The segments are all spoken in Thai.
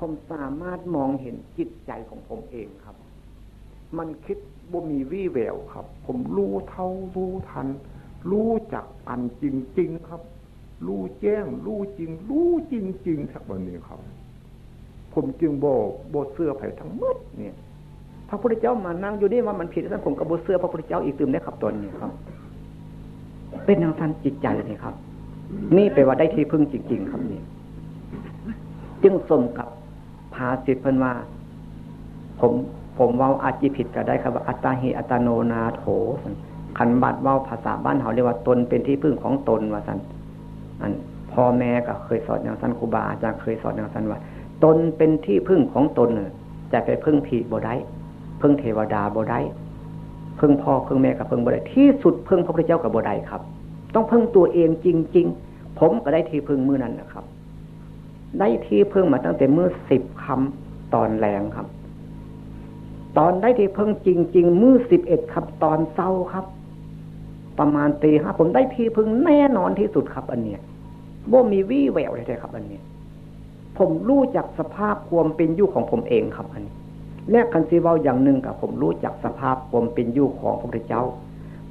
ผมสามารถมองเห็นจิตใจของผมเองครับ มันคิดบ่มีวี่แววครับ ผมรู้เท่ารู้ทัน รู้จักอันจริง ๆ ครับ รู้แจ้ง รู้จริง รู้จริงๆทักวันนี้ครับ ผมจึงโบโบเสื้อไผ่ทั้งหมดเนี่ยพระพุทธเจ้ามานั่งอยู่นี่ว่ามันผิดท่านผมกับโบเสื้อพระพุทธเจ้าอีกตื่มได้ขับตนนี่ครับ เป็นทางท่านจิตใจเลยครับ นี่แปลว่าได้ที่พึ่งจริง ๆ ครับนี่จึงสมกับ ภาสิทธิ์เพิ่นว่า ผมผมว่าอาจิผิดก็ได้ครับว่าอัตตาหิอัตโนนาโถขันบัดว่าภาษาบ้านเขาเรียกว่าตนเป็นที่พึ่งของตนว่าสันอันพ่อแม่ก็เคยสอนอย่างสันครูบาอาจารย์เคยสอนอย่างสันว่า ตนเป็นที่พึ่งของตนจะไปพึ่งผีบ่ได้พึ่งเทวดาบ่ได้พึ่งพ่อพึ่งแม่กับพึ่งบ่ได้ที่สุดพึ่งพระพุทธเจ้ากับบ่ได้ครับ ต้องพึ่งตัวเองจริง ๆ ผมก็ได้ที่พึ่งมือนั้นนะครับ ได้ที่พึ่งมาตั้งแต่เมื่อสิบคำตอนแรงครับ ตอนได้ที่เพิ่งจริง ๆ มือสิบเอ็ดครับ ตอนเศร้าครับ ประมาณตีห้าผมได้ที่พึ่งแน่นอนที่สุดครับ อันเนี้ยบ่มีวี่แววเลยครับ อันเนี้ยผมรู้จักสภาพความเป็นอยู่ของผมเองครับ อันนี้และคันซีเวาอย่างหนึ่งกับผมรู้จักสภาพความเป็นอยู่ของพระพุทธเจ้า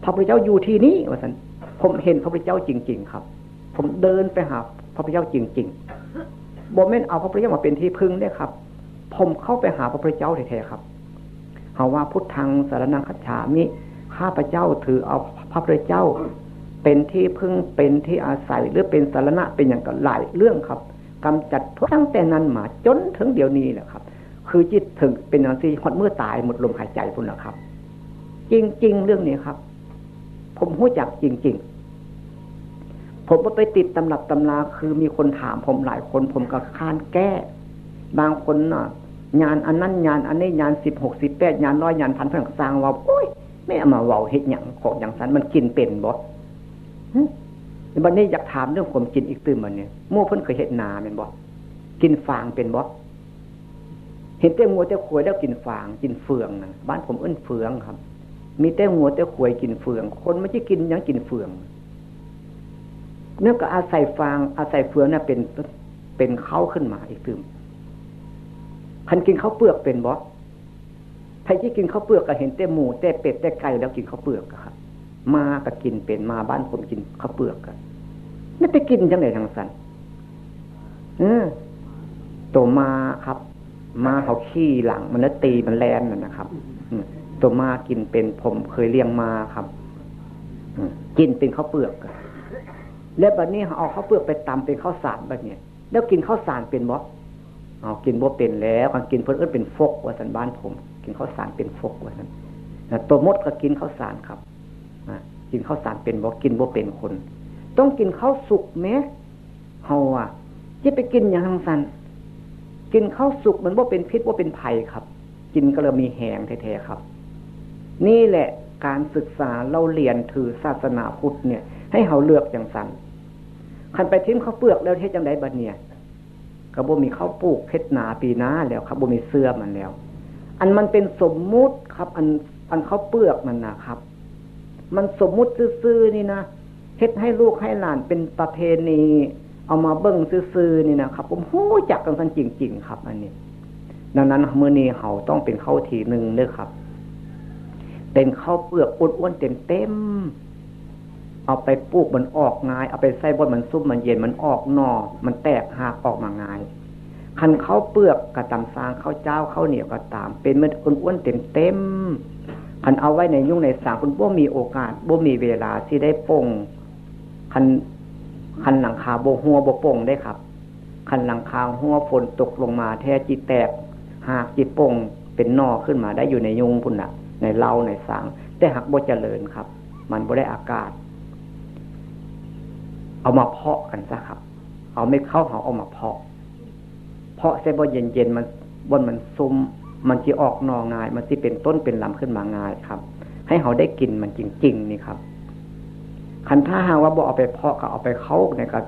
พระพุทธเจ้าอยู่ที่นี่ว่าสันผมเห็นพระพุทธเจ้าจริง ๆ ครับ ผมเดินไปหาพระพุทธเจ้าจริง ๆ บ่แม่นเอาพระพุทธเจ้ามาเป็นที่พึ่งได้ครับ ผมเข้าไปหาพระพุทธเจ้าแท้ๆครับเขาว่าพุทธังสารนังคัจฉามิข้าพระเจ้าถือเอาพระพุทธเจ้า เป็นที่พึ่งเป็นที่อาศัยหรือเป็นสารณะเป็นอย่างกับหลายเรื่องครับกำจัดทุกตั้งแต่นั้นมาจนถึงเดี๋ยวนี้แหละครับ คือจิตถึงเป็นอย่างที่หดเมื่อตายหมดลมหายใจพุ่นละครับ จริง ๆ เรื่องนี้ครับ ผมหู้จักจริง ๆ ผมก็ไปติดตำรับตำราคือมีคนถามผมหลายคน ผมก็ค้านแก้ บางคนน่ะงานอันนั้นงานอันนี้งานสิบหกสิบแปดงานร้อยงานพันเพื่อนสร้างว่าโอ้ยไม่เอามาเว้าเห็ดอย่างของอย่างสันมันกินเป็นบ่วันนี้อยากถามเรื่องผมกินอีกตื่นมันเนี่ยมู่เพิ่นเคยเห็ดนาเป็นบ่กินฟางเป็นบ่เห็นเต้งัวเต้ขวยแล้วกินฟางกินเฟืองนะบ้านผมเอื้นเฟืองครับ มีเต้งัวเต้ขวยกินเฟือง คนไม่ใช่กินยังกินเฟือง เนื่องจากอาศัยฟางอาศัยเฟืองน่ะเป็นเป็นเข้าขึ้นมาอีกตื่นคันกินข้าวเปลือกเป็นบอสใครที่กินข้าวเปลือกก็เห็นแต่หมูแต่เป็ดแต่ไก่แล้วกินข้าวเปลือกครับ มาก็กินเป็นมาบ้านผมกินข้าวเปลือกกันไม่ไปกินจังไหนทางสันเออตัวมาครับ มาเขาขี้หลัง มันแล้วตีมันแลนนั่นนะครับตัวมากินเป็นผมเคยเลี้ยงมาครับกินเป็นข้าวเปลือก แล้วบัดนี้เอาข้าวเปลือกไปตำเป็นข้าวสารแบบนี้แล้วกินข้าวสารเป็นบอสเอากินบ่เป็นแล้วการกินเพิ่นเอิ้นเป็นฟกว่าสันบ้านผม กินข้าวสารเป็นฟกว่าสันตัวมดก็กินข้าวสารครับกินข้าวสารเป็นบ่กินบ่เป็นคน ต้องกินข้าวสุกไหมเฮาอะจะไปกินอย่างทางสันกินข้าวสุกมันว่าเป็นพิษว่าเป็นภัยครับ กินก็เลยมีแหงแท้ๆครับ นี่แหละการศึกษาเราเรียนถือศาสนาพุทธเนี่ย ให้เขาเลือกอย่างสัน คันไปทิ้งข้าวเปลือกแล้วเทศจังไดบัดเนี่ยก็บ่มีข้าวปลูกเพชรนาปีนาแล้วครับบ่มีเสื้อมันแล้ว อันมันเป็นสมมุติครับ อันอันข้าวเปลือกมันนะครับ มันสมมุติซื่อๆนี่นะเฮ็ดให้ลูกให้หลานเป็นประเพณีเอามาเบิ้งซื่อๆนี่นะครับ ผมหู้จักกันทันจริง ๆ ครับ อันนี้ ดังนั้นเมื่อนี้เขาต้องเป็นข้าวทีหนึ่งเด้อครับ เป็นข้าวเปลือกอ้วนๆเต็มๆ เอาไปปลูกมันออกง่าย เอาไปใส่บนมันซุ่มมันเย็นมันออกนอมันแตกหักออกมาง่ายคันเขาเปลือกกระตำซางเขาเจ้าเขาเหนียวก็ตาม เป็นเม็ดอ้วนๆเต็มๆคันเอาไว้ในยุ่งในสางคุณบ่มีโอกาสบ่มีเวลาที่ได้ป่งคันคันหลังคาโบหัวโบป่งได้ครับ คันหลังคาหัวฝนตกลงมา แท้จิตแตกหากจิตป่งเป็นนอขึ้นมาได้อยู่ในยุงพุ่นน่ะ ในเล้าในสาง แต่หักบ่เจริญครับ มันบ่ได้อากาศ เอามาเพาะกันซะครับ เอาไม่เข้าเขาเอามาเพาะ เพาะเส้นบนเย็นๆมันบนมันซุ่มมันจะออกนอง่าย มันจะเป็นต้นเป็นลำขึ้นมาง่ายครับ ให้เขาได้กินมันจริง ๆ นี่ครับคันถ้าหาว่าบ่เอาไปเพาะก็เอาไปเข้าในกับ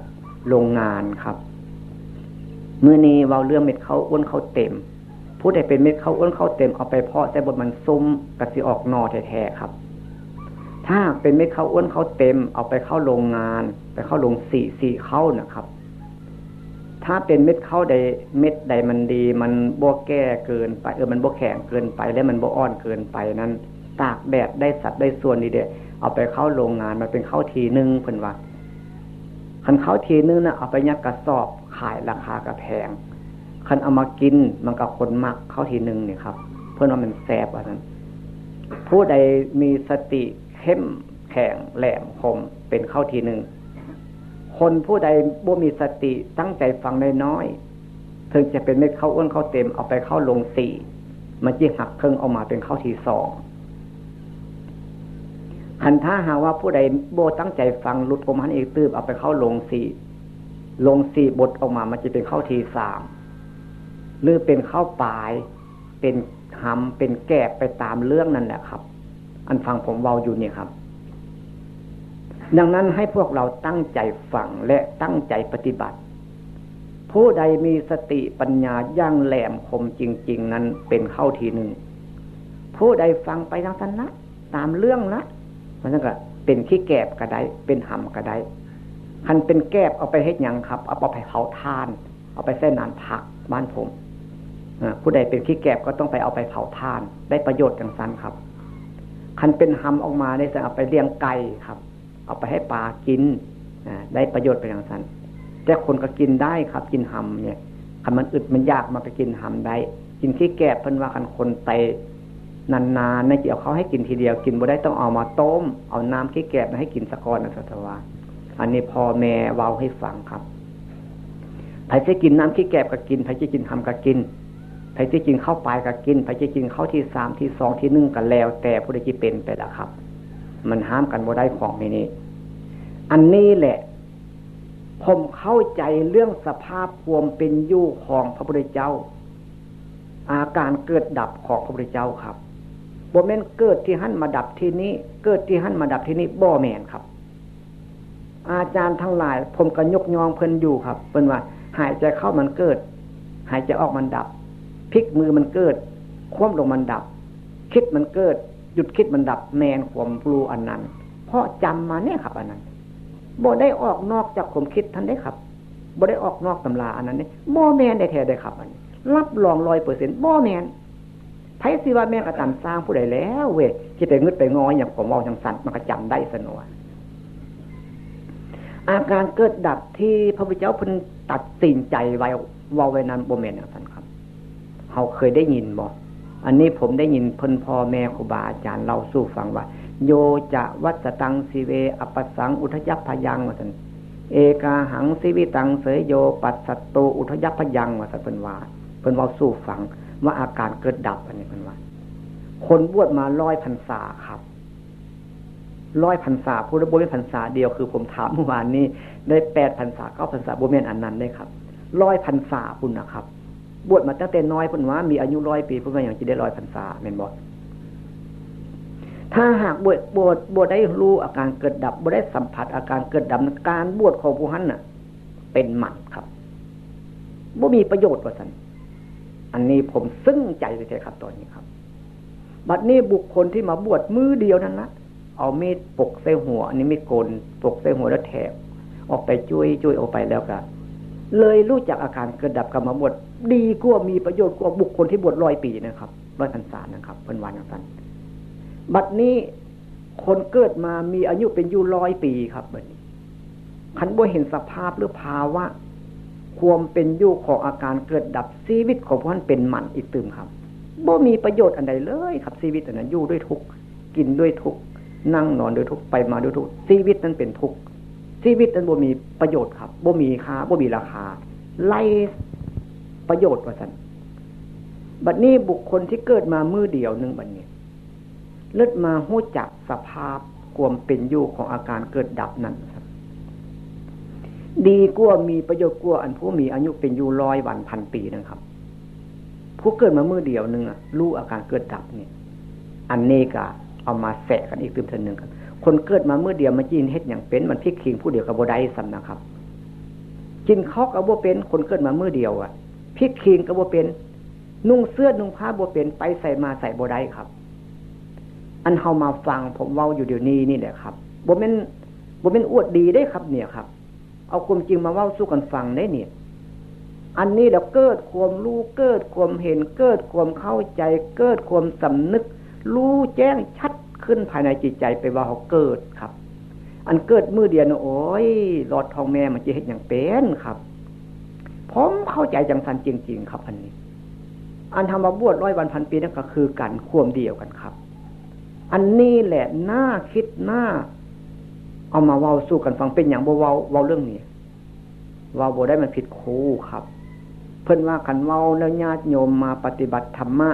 โรงงานครับเมื่อนี้เราเรื่องเม็ดเขาอ้วนเขาเต็มผู้ใดเป็นเม็ดเขาอ้วนเขาเต็มเอาไปเพาะแต่บนมันซุ่มกระสีออกนอแท้ๆครับ ถ้าเป็นเม็ดเขาอ้วนเขาเต็มเอาไปเข้าโรงงาน ไปเข้าโรงสี่สี่เข้านะครับ ถ้าเป็นเม็ดเข้าใดเม็ดใดมันดี มันบวแก้เกินไปเออมันบวแข็งเกินไป แล้วมันบวอ่อนเกินไปนั้น ตากแดดได้สัตว์ได้ส่วนดีเดียเอาไปเข้าโรงงานมันเป็นเข้าทีนึงเพิ่นว่าคันเข้าทีนึงนะเอาไปยักกระสอบขายราคากระแพงคันเอามากินมันก็คนมักเข้าทีนึงเนี่ยครับ เพื่อนว่ามันแสบว่านั้น ผู้ใดมีสติเข้มแข็งแหลมคมเป็นเข้าทีหนึ่ง คนผู้ใดบ่มีสติตั้งใจฟังน้อยๆถึงจะเป็นเม็ดเข้าอ้วนเข้าเต็มเอาไปเข้าลงสี่มันจีหักเครื่องออกมาเป็นเข้าทีสองหันถ้าหาว่าผู้ใดโบตั้งใจฟังลุดกรมหันเอกตืบเอาไปเข้าลงสี่ลงสี่บทออกมามันจะเป็นเข้าทีสามหรือเป็นเข้าปลาย เป็นหำเป็นแกบไปตามเรื่องนั่นแหละครับ อันฟังผมเว้าอยู่เนี่ยครับ ดังนั้นให้พวกเราตั้งใจฟังและตั้งใจปฏิบัติ ผู้ใดมีสติปัญญาย่างแหลมคมจริง ๆ นั้นเป็นเข้าทีหนึ่ง ผู้ใดฟังไปทางสันนะตามเรื่องละมันก็เป็นขี้แกบก็ได้เป็นหำก็ได้คันเป็นแกบเอาไปให้ยังครับ เอาไปเผาทาน เอาไปเส้นนานผักบ้านผมผู้ใดเป็นขี้แกบก็ต้องไปเอาไปเผาทาน ได้ประโยชน์อย่างสั้นครับ คันเป็นหำออกมาได้จะเอาไปเลี้ยงไก่ครับ เอาไปให้ปลากินได้ประโยชน์ไปอย่างนั้นแต่คนก็กินได้ครับ กินหำเนี่ยคันมันอึดมันยากมาไปกินหำได้ กินขี้แกบเพิ่นว่าคันคนไปนานๆในเกี่ยวเขาให้กินทีเดียว กินบ่ได้ต้องเอามาต้ม เอาน้ำขี้แกบมาให้กินสะกอนนะสัตวาอันนี้พ่อแม่เว้าให้ฟังครับใครจะกินน้ำขี้แกบก็กินใครจะกินหำก็กินใครจะกินข้าวปลายก็กินใครจะกินข้าวที่สามที่สองที่หนึ่งก็แล้ว แต่ผู้ใดจะเป็นไปละครับ มันห้ามกันบ่ได้ของในนี้ อันนี้แหละ ผมเข้าใจเรื่องสภาพความเป็นอยู่ของพระพุทธเจ้า อาการเกิดดับของพระพุทธเจ้าครับบ่แม่นเกิดที่หั่นมาดับที่นี้ เกิดที่หั่นมาดับที่นี้บ่แมนครับ อาจารย์ทั้งหลาย ผมก็ยกยองเพิ่นอยู่ครับเพิ่นว่า หายใจเข้ามันเกิด หายใจออกมันดับพลิกมือมันเกิด คว่ำลงมันดับ คิดมันเกิด หยุดคิดมันดับแมนขวมรู้อันนั้น เพราะจำมาเนี่ยครับอันนั้น บ่ได้ออกนอกจากผมคิดท่านได้ครับบ่ได้ออกนอกตำราอันนั้นเนี่ยบ่แมนได้แท้ได้ครับ อันนี้รับรองร้อยเปอร์เซ็นต์บ่แมนไพ่สิว่าแม่กระตันสร้างผู้ใดแล้วเว้ยที่ไปงึดไปงออย่างผมว่าจังสันมันก็จำได้สนวอาการเกิดดับที่พระพุทธเจ้าพันตัดสินใจไว้วาไว้นั้นบ่แมนอย่างนั้นครับเขาเคยได้ยินบ่อันนี้ผมได้ยินพนพ่อแม่ครูบาอาจารย์เราสู้ฟังว่า โยจะวัตตังสิเว อปัสสังอุทยัพพยังว่าสันเอกาหังสิวิตังเสยโย ปัสสัตโตอุทยัพพยังว่าสันเป็นว่าเป็นว่าสู้ฟังว่าอาการเกิดดับอันนี้เป็นว่า คนบวชมาร้อยพันษาครับร้อยพันษาผู้ระบุเป็นพันษาเดียวคือผมถามเมื่อวานนี้ ได้แปดพันษาเก้าพันษาบุเมนอันนั้นได้ครับร้อยพันษาคุณนะครับ บวชมาตั้งแต่น้อยพุ่นว่ามีอายุร้อยปีพุ่นว่าอย่างจะได้ร้อยพรรษาเป็นบอ ถ้าหากบวชบวชบวชได้รู้อาการเกิดดับบวชได้สัมผัสอาการเกิดดับการบวชของผู้ฮันน่ะ เป็นหมันครับบ่มีประโยชน์ว่าสันอันนี้ผมซึ้งใจเลยใช่ครับตอนนี้ครับ บัดนี้บุคคลที่มาบวชมือเดียวนั้นละเอามีดปกใส่หัว อันนี้มีดโกนปกใส่หัวแล้วแถบออกไปจุ้ยจุ้ยออกไปแล้วก็เลยรู้จักอาการเกิดดับกรรมบวชดีกว่ามีประโยชน์กว่าบุคคลที่บวชร้อยปีนะครับร้อยพรรษานะครับเป็นวันนั้น บัดนี้คนเกิดมามีอายุเป็นอยู่ร้อยปีครับบัดนี้ขันบ่เห็นสภาพหรือภาวะความเป็นอยู่ของอาการเกิดดับชีวิตของพวกนั้นเป็นหมันอีกตื่มครับบ่มีประโยชน์อันใดเลยครับชีวิตอันนั้นอยู่ด้วยทุกกินด้วยทุกนั่งนอนด้วยทุกไปมาด้วยทุกชีวิตนั้นเป็นทุกชีวิตนั้นบ่มีประโยชน์ครับบ่มีค่าบ่มีราคา ไล่ประโยชน์ว่าสันบัดนี้บุคคลที่เกิดมามือเดียวหนึ่งบัดนี้ เลือดมาหู้จักสภาพความเป็นอยู่ของอาการเกิดดับนั้นครับ ดีกว่ามีประโยชน์กว่าอันผู้มีอายุเป็นอยู่ร้อยวันพันปีนะครับ ผู้เกิดมาเมื่อเดียวหนึ่งอะรู้อาการเกิดดับเนี่ย อันนี้ก็เอามาแสะกันอีกตืมเทนหนึ่งครับ คนเกิดมาเมื่อเดียวมาจีนเฮ็ดอย่างเป็นมันพิกคิงผู้เดียวกับโบได้สัมนะครับกินข้าวกับโบเป็นคนเกิดมาเมื่อเดียวอะพิกคิงกับโบเป็น นุ่งเสื้อนุ่งผ้าโบเป็นไปใส่มาใส่โบได้ครับ อันเฮามาฟังผมเว้าอยู่เดี๋ยวนี้นี่แหละครับโบเป็นโบเป็นอวดดีได้ครับ เนี่ยครับ เอาความจริงมาเว้าสู้กันฟังได้เนี่ย อันนี้เราเกิดความรู้เกิดความเห็นเกิดความเข้าใจ เกิดความสำนึก รู้แจ้งชัดขึ้นภายในจิตใจไปว่าเขาเกิดครับ อันเกิดมือเดียวโอ้ยหลอดทองแม่มันจะเห็นอย่างเป็นครับผมเข้าใจจังสันจริง ๆ ครับ อันนี้ อันทำมาบวชร้อยวันพันปีนั่นก็คือกันควมเดียวกันครับ อันนี้แหละหน่าคิดหน่าเอามาเว้าสู้กันฟังเป็นอย่างบ่เว้าเว้าเรื่องนี้เว้าบ่ได้มันผิดครูครับ เพิ่นว่ากันเว้าแล้วญาติโยมมาปฏิบัติธรรมะ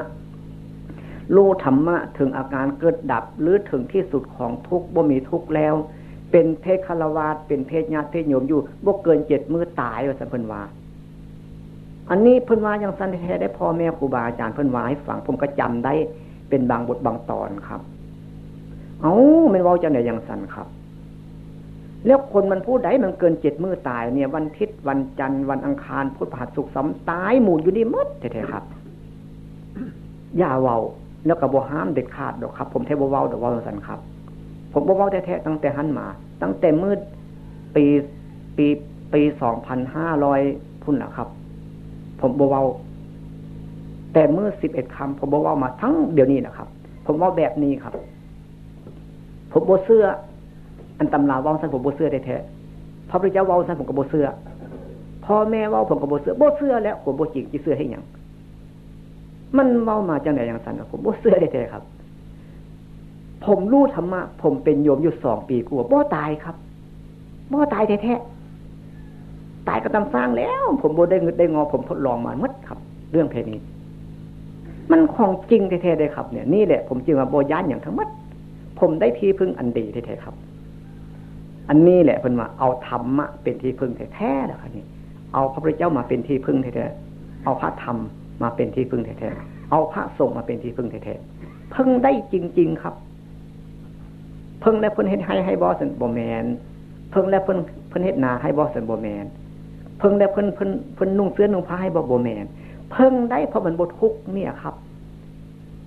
รู้ธรรมะถึงอาการเกิดดับหรือถึงที่สุดของทุกข์บ่มีทุกข์แล้ว เป็นเพศคารวาสเป็นเพศญาติเพศโยมอยู่บ่เกินเจ็ดมือตายว่าสัมเพิ่นว่าอันนี้เพิ่นว่ายังสันแท้ได้พ่อแม่ครูบาอาจารย์เพิ่นว่าให้ฟังผมก็จำได้เป็นบางบทบางตอนครับ เอาไม่เว้าจะไหนยังสันครับ แล้วคนมันพูดได้มันเกินเจ็ดมือตายเนี่ย วันทิศวันจันทร์วันอังคารพุธพฤหัสศุกร์สตายหมู่อยู่นี่มดแท้ๆครับ อย่าเว้าแล้วก็บ่ห้ามเด็ดขาดดอกครับ ผมแท้บ่เว้าดอกว่าสันครับ ผมบ่เว้าแท้ๆตั้งแต่หันมา ตั้งแต่มืดปีปีปีสองพันห้าร้อยพุ่นแหละครับ ผมบ่เว้าแต่เมื่อสิบเอ็ดคำผมบ่เว้ามาทั้งเดี๋ยวนี้นะครับ ผมเว้าแบบนี้ครับ ผมโบเสื้อ อันตำราว่าสันผมโบเสื้อแท้ๆพระพุทธเจ้าว่าสันผมกับโบเสื้อพ่อแม่ว่าผมกับโบเสื้อโบเสื้อแล้วผมโบจิกจีเสื้อให้ยังมันเมามาจังไหนอย่างสันผมโบเสื้อแท้ๆครับ ผมรู้ธรรมะผมเป็นโยมอยู่สองปีกลัวโบตายครับโบตายแท้ๆตายก็ตำสร้างแล้ว ผมโบได้เงินได้งอผมทดลองมามัดครับ เรื่องเพลนี้ มันของจริงแท้ๆเลยครับ เนี่ยนี่แหละผมจึงว่าโบย่านอย่างทั้งหมด ผมได้ที่พึ่งอันดีแท้ๆครับ อันนี้แหละเพิ่นว่าเอาธรรมะเป็นที่พึ่งแท้ๆนะครับนี่เอาพระพุทธเจ้ามาเป็นที่พึ่งแท้ๆเอาพระธรรมมาเป็นที่พึ่งแท้ๆเอาพระสงฆ์มาเป็นที่พึ่งแท้ๆพึ่งได้จริง ๆครับ พึ่งแล้วเพิ่นเฮ็ดให้ให้บอสันบอแมนพึ่งแล้วเพิ่นเพิ่นเฮ็ดนาให้บอสันบอแมนพึ่งแล้วเพิ่นเพิ่นเพิ่นนุ่งเสื้อนุ่งผ้าให้บอบอแมนพึ่งได้เพราะมันบทุกเนี่ยครับ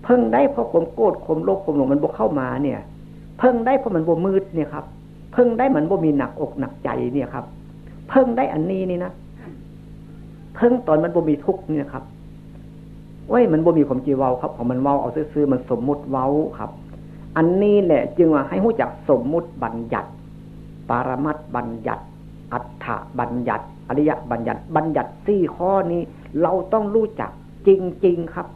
เพึ่งได้เพราะผมโกรธผมโลภผมหลงมันบกเข้ามาเนี่ย เพึ่งได้เพราะมันบวมืดเนี่ยครับ เพิ่งได้เหมือนบ่มีหนักอกหนักใจเนี่ยครับ เพิ่งได้อันนี้นี่นะเพิ่งตอนมันบ่มีทุกเนี่ยครับว้ยมันบ่มีความจีเว้าครับของมันเว้าเอาซื้อมันสมมุติเว้าครับ อันนี้แหละ จึงว่าให้หู้จักสมมุติบัญญัติ ปารมัตบัญญัติ อัฏฐบัญญัติ อริยบัญญัติ บัญญัติสี่ข้อนี้ เราต้องรู้จักจริง ๆ ครับ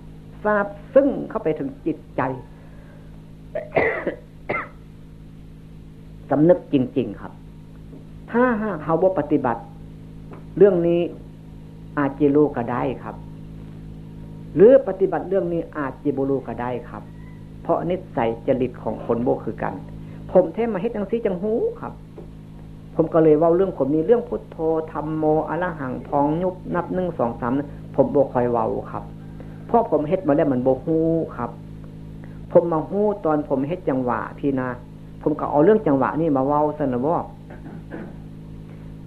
ทราบซึ่งเข้าไปถึงจิตใจสำนึกจริง ๆ ครับ ถ้าหากเขาบ่ปฏิบัติ เรื่องนี้อาจจะรู้ก็ได้ครับ หรือปฏิบัติเรื่องนี้อาจจะบุรูก็ได้ครับ เพราะนิสัยจริตของคนโบคือกัน ผมเทมาเฮ็ดจังซีจังหูครับ ผมก็เลยว่าเรื่องผมนี้เรื่องพุทโธธรรมโมอรหังพองยุบนับหนึ่งสองสามผมโบคอยเว้าครับ พราะผมเฮ็ดมาแล้วมันโบหูครับ ผมมาหูตอนผมเฮ็ดจังหวะพี่นาผมก็เอาเรื่องจังหวะนี่มาเว้าสนว่า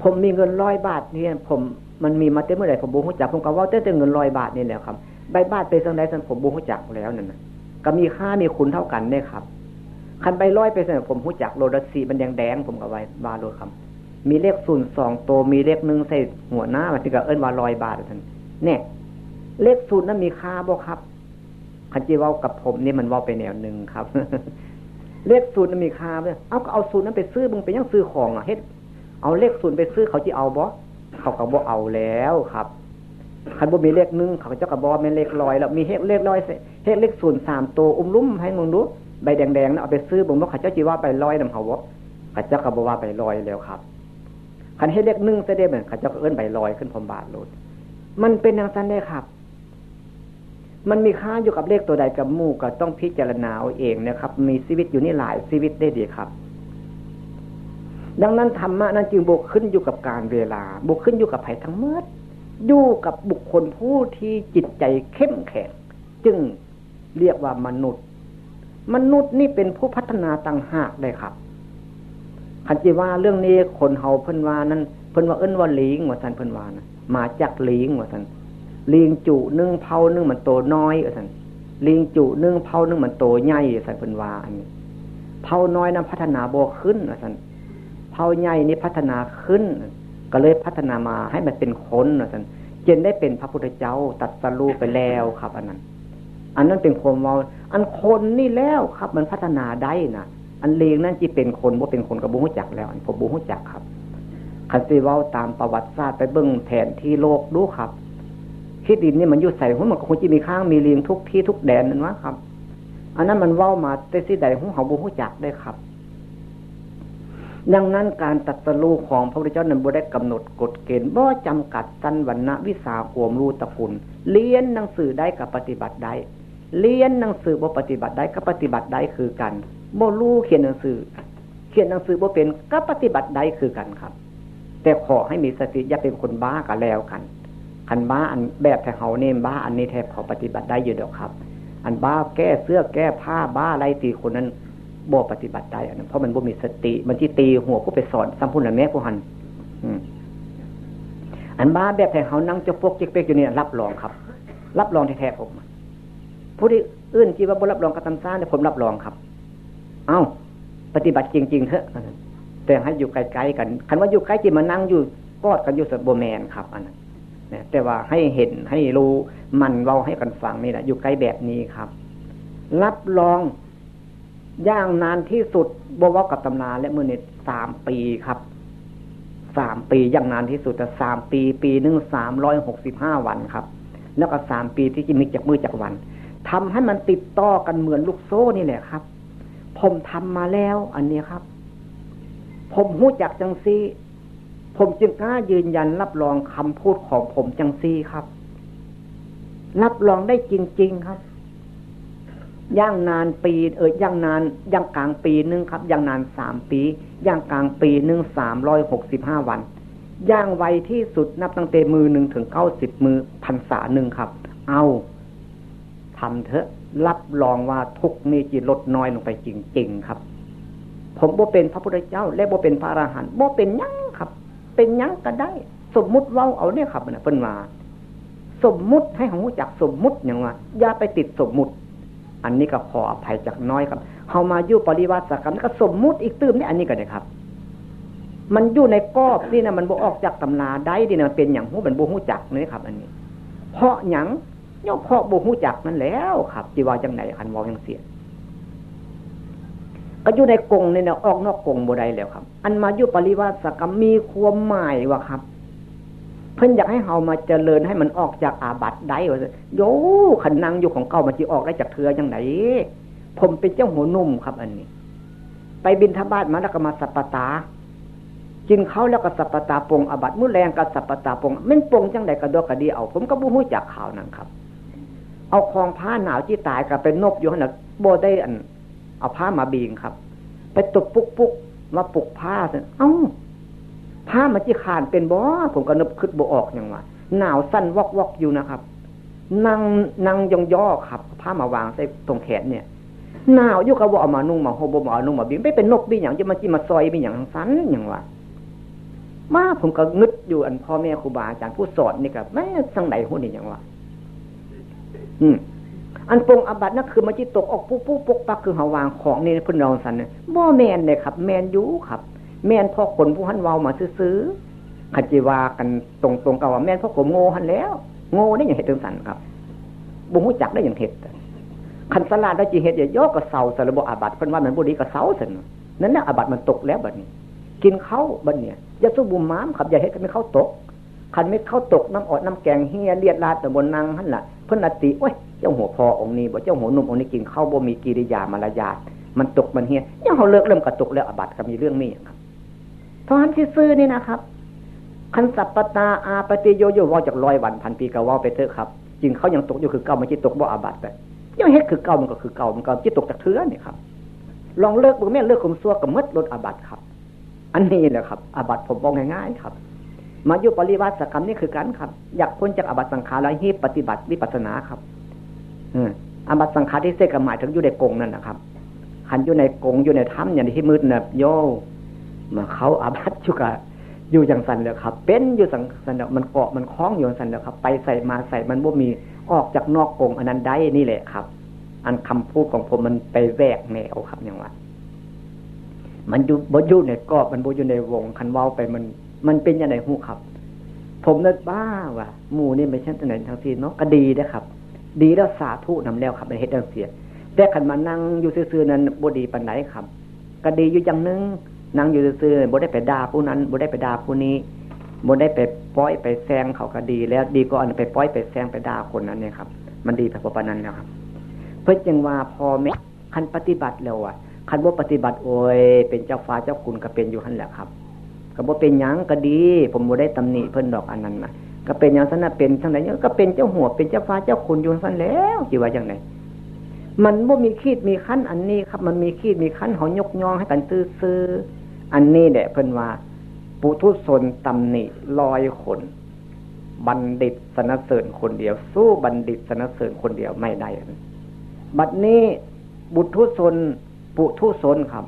ผมมีเงินร้อยบาทนี่ผมมันมีมาเต็มเมื่อไหร่ผมบูฮู้จักผมก็ว่าเต้เงินร้อยบาทนี่แหละครับใบบาทไปสังไดสันผมบูฮู้จักแล้วนั่นนะก็มีค่ามีคุณเท่ากันได้ครับคันใบร้อยไปสันผมฮู้จักโลดัสีมันแดงแดงผมก็ไว้บาโลครับ มีเลขศูนย์สองตัวมีเลขหนึ่งใส่หัวหน้ามันถึงกับเอิ้นว่าร้อยบาทท่านเนี่ย เลขศูนย์นั้นมีค่าบ่ครับคันจีว่ากับผมนี่มันว่าไปแนวหนึ่งครับ เลขศูนย์มีค่าเลยเอาก็เอาศูนย์นั้นไปซื้อมึงไปยังซื้อของอะเฮ็ด เอาเลขศูนย์ไปซื้อเขาจะเอาบ่เขาก็บ่เอาแล้วครับคันบ่มีเลขหนึ่งเขาเจ้าก็บ่เป็นเลขลอยแล้วมีเฮ็ดเลขลอยเฮ็ดเลขศูนย์สามตัวอุ้มลุ่มให้มึงดูใบแดงๆนะเอาไปซื้อบึงว่าเขาเจ้าจีว่าไปลอยนำเขาบ่เขาเจ้าก็บ่ว่าไปลอยแล้วครับคันเฮ็ดเลขหนึ่งเสด็จเหมือนเขาเจ้าก็เอิ้นใบลอยขึ้นพรมบาทโลดมันเป็นอย่างนั้นได้ครับ มันมีค่าอยู่กับเลขตัวใดกับมู่ก็ต้องพิจารณาเอาเองนะครับ มีชีวิตอยู่นี่หลายชีวิตได้ดีครับ ดังนั้นธรรมะนั้นจึงบกขึ้นอยู่กับการเวลาบกขึ้นอยู่กับไผ่ทั้งเมื่อยู่กับบุคคลผู้ที่จิตใจเข้มแข็งจึงเรียกว่ามนุษย์ มนุษย์นี่เป็นผู้พัฒนาต่างหากได้ครับคันจีว่าเรื่องนี้คนเฮาเพิ่นว่านั้นเพิ่นว่าเอิ้นว่าลิงว่าสันเพิ่นว่านะมาจากลิงว่าสัน ลิงจุนึ่งเผานึ่งมันโตน้อยสันลิงจุนึ่งเผานึ่งมันโตใหญ่สันเป็นวาอันนี้เผาน้อยนั้นพัฒนาโบขึ้นสันเผาใหญ่นี่พัฒนาขึ้น ก็เลยพัฒนามาให้มันเป็นคนสันจนได้เป็นพระพุทธเจ้าตัดสรู้ไปแล้วครับ อันนั้น อันนั้นเป็นความเมาอันคนนี่แล้วครับ มันพัฒนาได้นะอันเลงนั่นจีเป็นคนว่าเป็นคนกับบุหุจักแล้ว อันผมบุหุจักครับคันซีว่าตามประวัติศาสตร์ไปเบิ้งแผนที่โลกดูครับ ที่ดินนี่มันอยู่ใส่หุ้นมันคงจะมีข้างมีเลียงทุกที่ทุกแดนนั่นวะครับ อันนั้นมันว่ามาแต่สิใดหุ้นเขาบุหุจักได้ครับ ดังนั้นการตัดสู้ของพระพุทธเจ้านั้นบ่ได้กำหนดกฎเกณฑ์บ่จำกัดสันวันณะวิสาขวมรู้ตะกุลเรียนหนังสือได้กับปฏิบัติได้เรียนหนังสือบ่ปฏิบัติได้ก็ปฏิบัติได้คือกันบ่รู้เขียนหนังสือ เขียนหนังสือบ่เป็นก็ปฏิบัติได้คือกันครับ แต่ขอให้มีสติอย่าเป็นคนบ้ากันแล้วกัน คันบ้าอันแบบแถวเนมบ้าอันนี้แทบพอปฏิบัติได้อยู่เดียวครับ อันบ้าแก้เสื้อแก้ผ้าบ้าอะไรตีคนนั้นบ่ปฏิบัติได้อันนั้นเพราะมันบ่มีสติ มันที่ตีหัวผู้ไปสอนสัมพุนธ์แม่ผู้หันอันบ้าแบบแถวนั่งจะพวกเจ๊กเป๊กอยู่เนี่ยรับรองครับ รับรองแท้ๆผมผู้ที่อื่นจีว่าบรับรองกระทำซ่าเนี่ยผมรับรองครับ เอ้า ปฏิบัติจริง ๆเถอะแต่ให้อยู่ไกลๆกัน คันว่าอยู่ใกล้จีมานั่งอยู่กอดกันอยู่สบแมนครับ อันนั้น เนี่ยแต่ว่าให้เห็นให้รู้มันเว้าให้กันฟังนี่แหละอยู่ใกล้แบบนี้ครับ รับรองย่างนานที่สุดบวกกับตำนาและมือเน็ตสามปีครับสามปีย่างนานที่สุดแต่สามปี ปีหนึ่งสามร้อยหกสิบห้าวันครับ แล้วก็สามปีที่จะมีจากมือจากวันทำให้มันติดต่อกันเหมือนลูกโซ่นี่แหละครับ ผมทำมาแล้ว อันนี้ครับ ผมหู้จักจังซี่ ผมจึงกล้ายืนยันรับรองคำพูดของผมจังซี่ครับ รับรองได้จริง ๆครับย่างนานปีเออย่างนานย่างกลางปีหนึ่งครับย่างนานสามปีย่างกลางปีหนึ่งสามร้อยหกสิบห้าวันย่างไวที่สุดนับตั้งแต่มือหนึ่งถึงเก้าสิบมือพันษาหนึ่งครับ เอาทำเถอะรับรองว่าทุกนี้จะลดน้อยลงไปจริง ๆ ครับ ผมบ่เป็นพระพุทธเจ้า และบ่เป็นพระอรหันต์บ่เป็นยัง เป็นยังก็ได้ สมมุติว่าเอาเนี่ยครับนี่ยเป็นมา สมมุติให้ของรู้จักสมมุติอย่างว่าอย่าไปติดสมมุติ อันนี้ก็ขออภัยจากน้อยครับเขามาอยู่ปริวัติกรรมก็สมมุติอีกตื้มนี่อันนี้ก็ได้ครับ มันอยู่ในกอบนี่นะมันบ่ออกจากตำนาได้ดีนะเป็นอย่างหูเป็นบูหูจักนี่ครับ อันนี้ เพราะอย่างย่อเพราะบุหูจักนั่นแล้วครับจีว่าจังไหนคันมองยังเสีย ก็อยู่ในกงนี่นะออกนอกกงบ่ได้แล้วครับ อันมาอยู่ปริวาสกรรมมีความหมายว่าครับ เพิ่นอยากให้เฮามาเจริญให้มันออกจากอาบัติได้ว่าโยขันนังอยู่ของเก่ามันจะออกได้จากเธอยังไงผมเป็นเจ้าหัวนุ่มครับ อันนี้ ไปบินทบาทมาแล้วก็มาสัปปตากินเขาแล้วก็สัปปตาปงอาบัตมือแรงกับสัปปตาปงมันปงจังไดกระดกกระดีเอา ผมก็บู้หูจากข่าวนั้นครับ เอาคลองผ้าหนาวที่ตายกับเป็นนบอยู่ขนาดโบได้อัน เอาผ้ามาบีงครับ ไปตบปุกปุกมาปุกผ้าเสเอ้าผ้ามันที่ขานเป็นบ่ผมก็นึกขึ้นโบออกอย่างว่าหนาวสั้นวอกวอกอยู่นะครับนั่งนั่งยองย่อครับ ผ้ามาวางใส่ตรงแขนเนี่ยหนาวยู่กับว่าเอามานุ่งมาโฮบมาเอานุ่งมาบีงไม่เป็นนกบีอย่างจะมาจีมาซอยบีอย่างสั้นอย่างว่ามาผมก็งึดอยู่อันพ่อแม่ครูบาอาจารย์ผู้สอนนี่กับแม่สังไหนหุ่นนี่อย่างว่าอืม อันปงอบัตนั่นคือมันจิตตกออกปุ๊บปุ๊บปุ๊บปักคือหาวางของนี่เพิ่นเราสันเนี่ยบ่แมนเลยครับ แมนยูครับ แมนพ่อคนผู้หันวาวมาซื้อขจิวากันตรงตรงกับว่าแมนพ่อผมโง่หันแล้ว โง่ได้อย่างเหตุสันครับบุ้งหุจักได้อย่างเหตุขันสลาดได้จีเหตุอย่าย่อกระเซาสารบอาบัตเพิ่นว่ามันบุรีกระเซาสันนั่นน่ะอาบัตมันตกแล้วบัดนี้ กินเข้าบัดเนี่ยอย่าสู้บุมม้ามครับอย่าเหตุกันไม่เข้าตกขันไม่เข้าตกน้ำอดน้ำแกงเฮียเลียดลาดแต่บนนางหันละเพื่อติโอ้ย เจ้าหัวพอองค์นี้บอกเจ้าหัวนุ่มองค์นี้กินข้าวบ่มีกิริยามารยาทมันตกมันเฮียยังเขาเลิกเริ่มกระตุกแล้วอบัตก็มีเรื่องมีครับเพราะฉะนั้นซื้อนี่นะครับคันสัปปตาอาปฏิโยโยว่าจากร้อยวันพันปีก็ว่าไปเถอะครับจริงเขายังตกอยู่คือเก่ามันจิตตกบ่อาบัตไปยังเฮ็ดคือเก่ามันก็คือเก่ามันก็จิตตกจากเถื่อนี่ครับ ลองเลิกบุแม่เลิกข่มซัวกับมดลดอาบัตครับ อันนี้แหละครับอาบัตผมบอกง่ายๆครับ มายุปริวัติกรรมนี่คือกันครับ อยากพ้นจากอบัตสังขารแล้วให้ปฏิบัติวิปัสนาครับ อาบัตสังขารที่เสกหมายถึงอยู่ในกงนั่นนะครับขันอยู่ในกงอยู่ในถ้ำอย่างที่มืดเนี่ยโยมาเขาอาบัตชุกะอยู่อย่างสันเลยครับ เป็นอยู่สังสันมันเกาะมันคล้องอยู่สันเลยครับ ไปใส่มาใส่มันบ่มีออกจากนอกกงอันนั้นได้นี่แหละครับ อันคำพูดของผมมันไปแวกแนวครับอย่างว่ามันอยู่บ่อยู่ในกรอบมันบ่อยู่ในวงคันว้าไปมัน มันเป็นยังไงหูครับ ผมนึกบ้าว่ะหมู่นี่ไม่ใช่ตัวไหนทางซีเนาะก็ดีนะครับ ดีแล้วสาธุนำแล้วครับในเฮ็ดดังเสียแต่ขันมานั่งอยู่ซื่อๆนั้นบ่ดีปันไหนครับ ก็ดีอยู่อย่างนึงนั่งอยู่ซื่อๆบ่ได้ไปด่าผู้นั้นบ่ได้ไปด่าผู้นี้บ่ได้ไปป้อยไปแซงเขาก็ดี แล้วดีก็อันไปป้อยไปแซงไปด่าคนนั้นเนี่ยครับ มันดีแบบปนั้นแล้วครับ เพื่อจังว่าพอแม่คันปฏิบัติแล้วอะคันว่ปฏิบัติโอ้ยเป็นเจ้าฟ้าเจ้าคุณก็เป็นอยู่หันแหละครับก็บ่เป็นยังก็ดี ผมบ่ได้ตำหนิเพิ่นดอกอันนั้นนะ ก็เป็นอย่างนั้นเป็นทั้งไหนก็เป็นเจ้าหัวเป็นเจ้าฟ้าเจ้าคุณอยู่สั้นแล้วจีว่าอย่างไรมันบ่มีขีดมีขั้นอันนี้ครับ มันมีขีดมีขั้นเขายกย่องให้กันซื้ออันนี้แหละเพิ่นว่าปุถุชนตำหนิลอยคน บัณฑิตสนเสริญคนเดียว สู้บัณฑิตสนเสริญคนเดียวไม่ได้บัดนี้บุตรทุชนปุถุชนครับ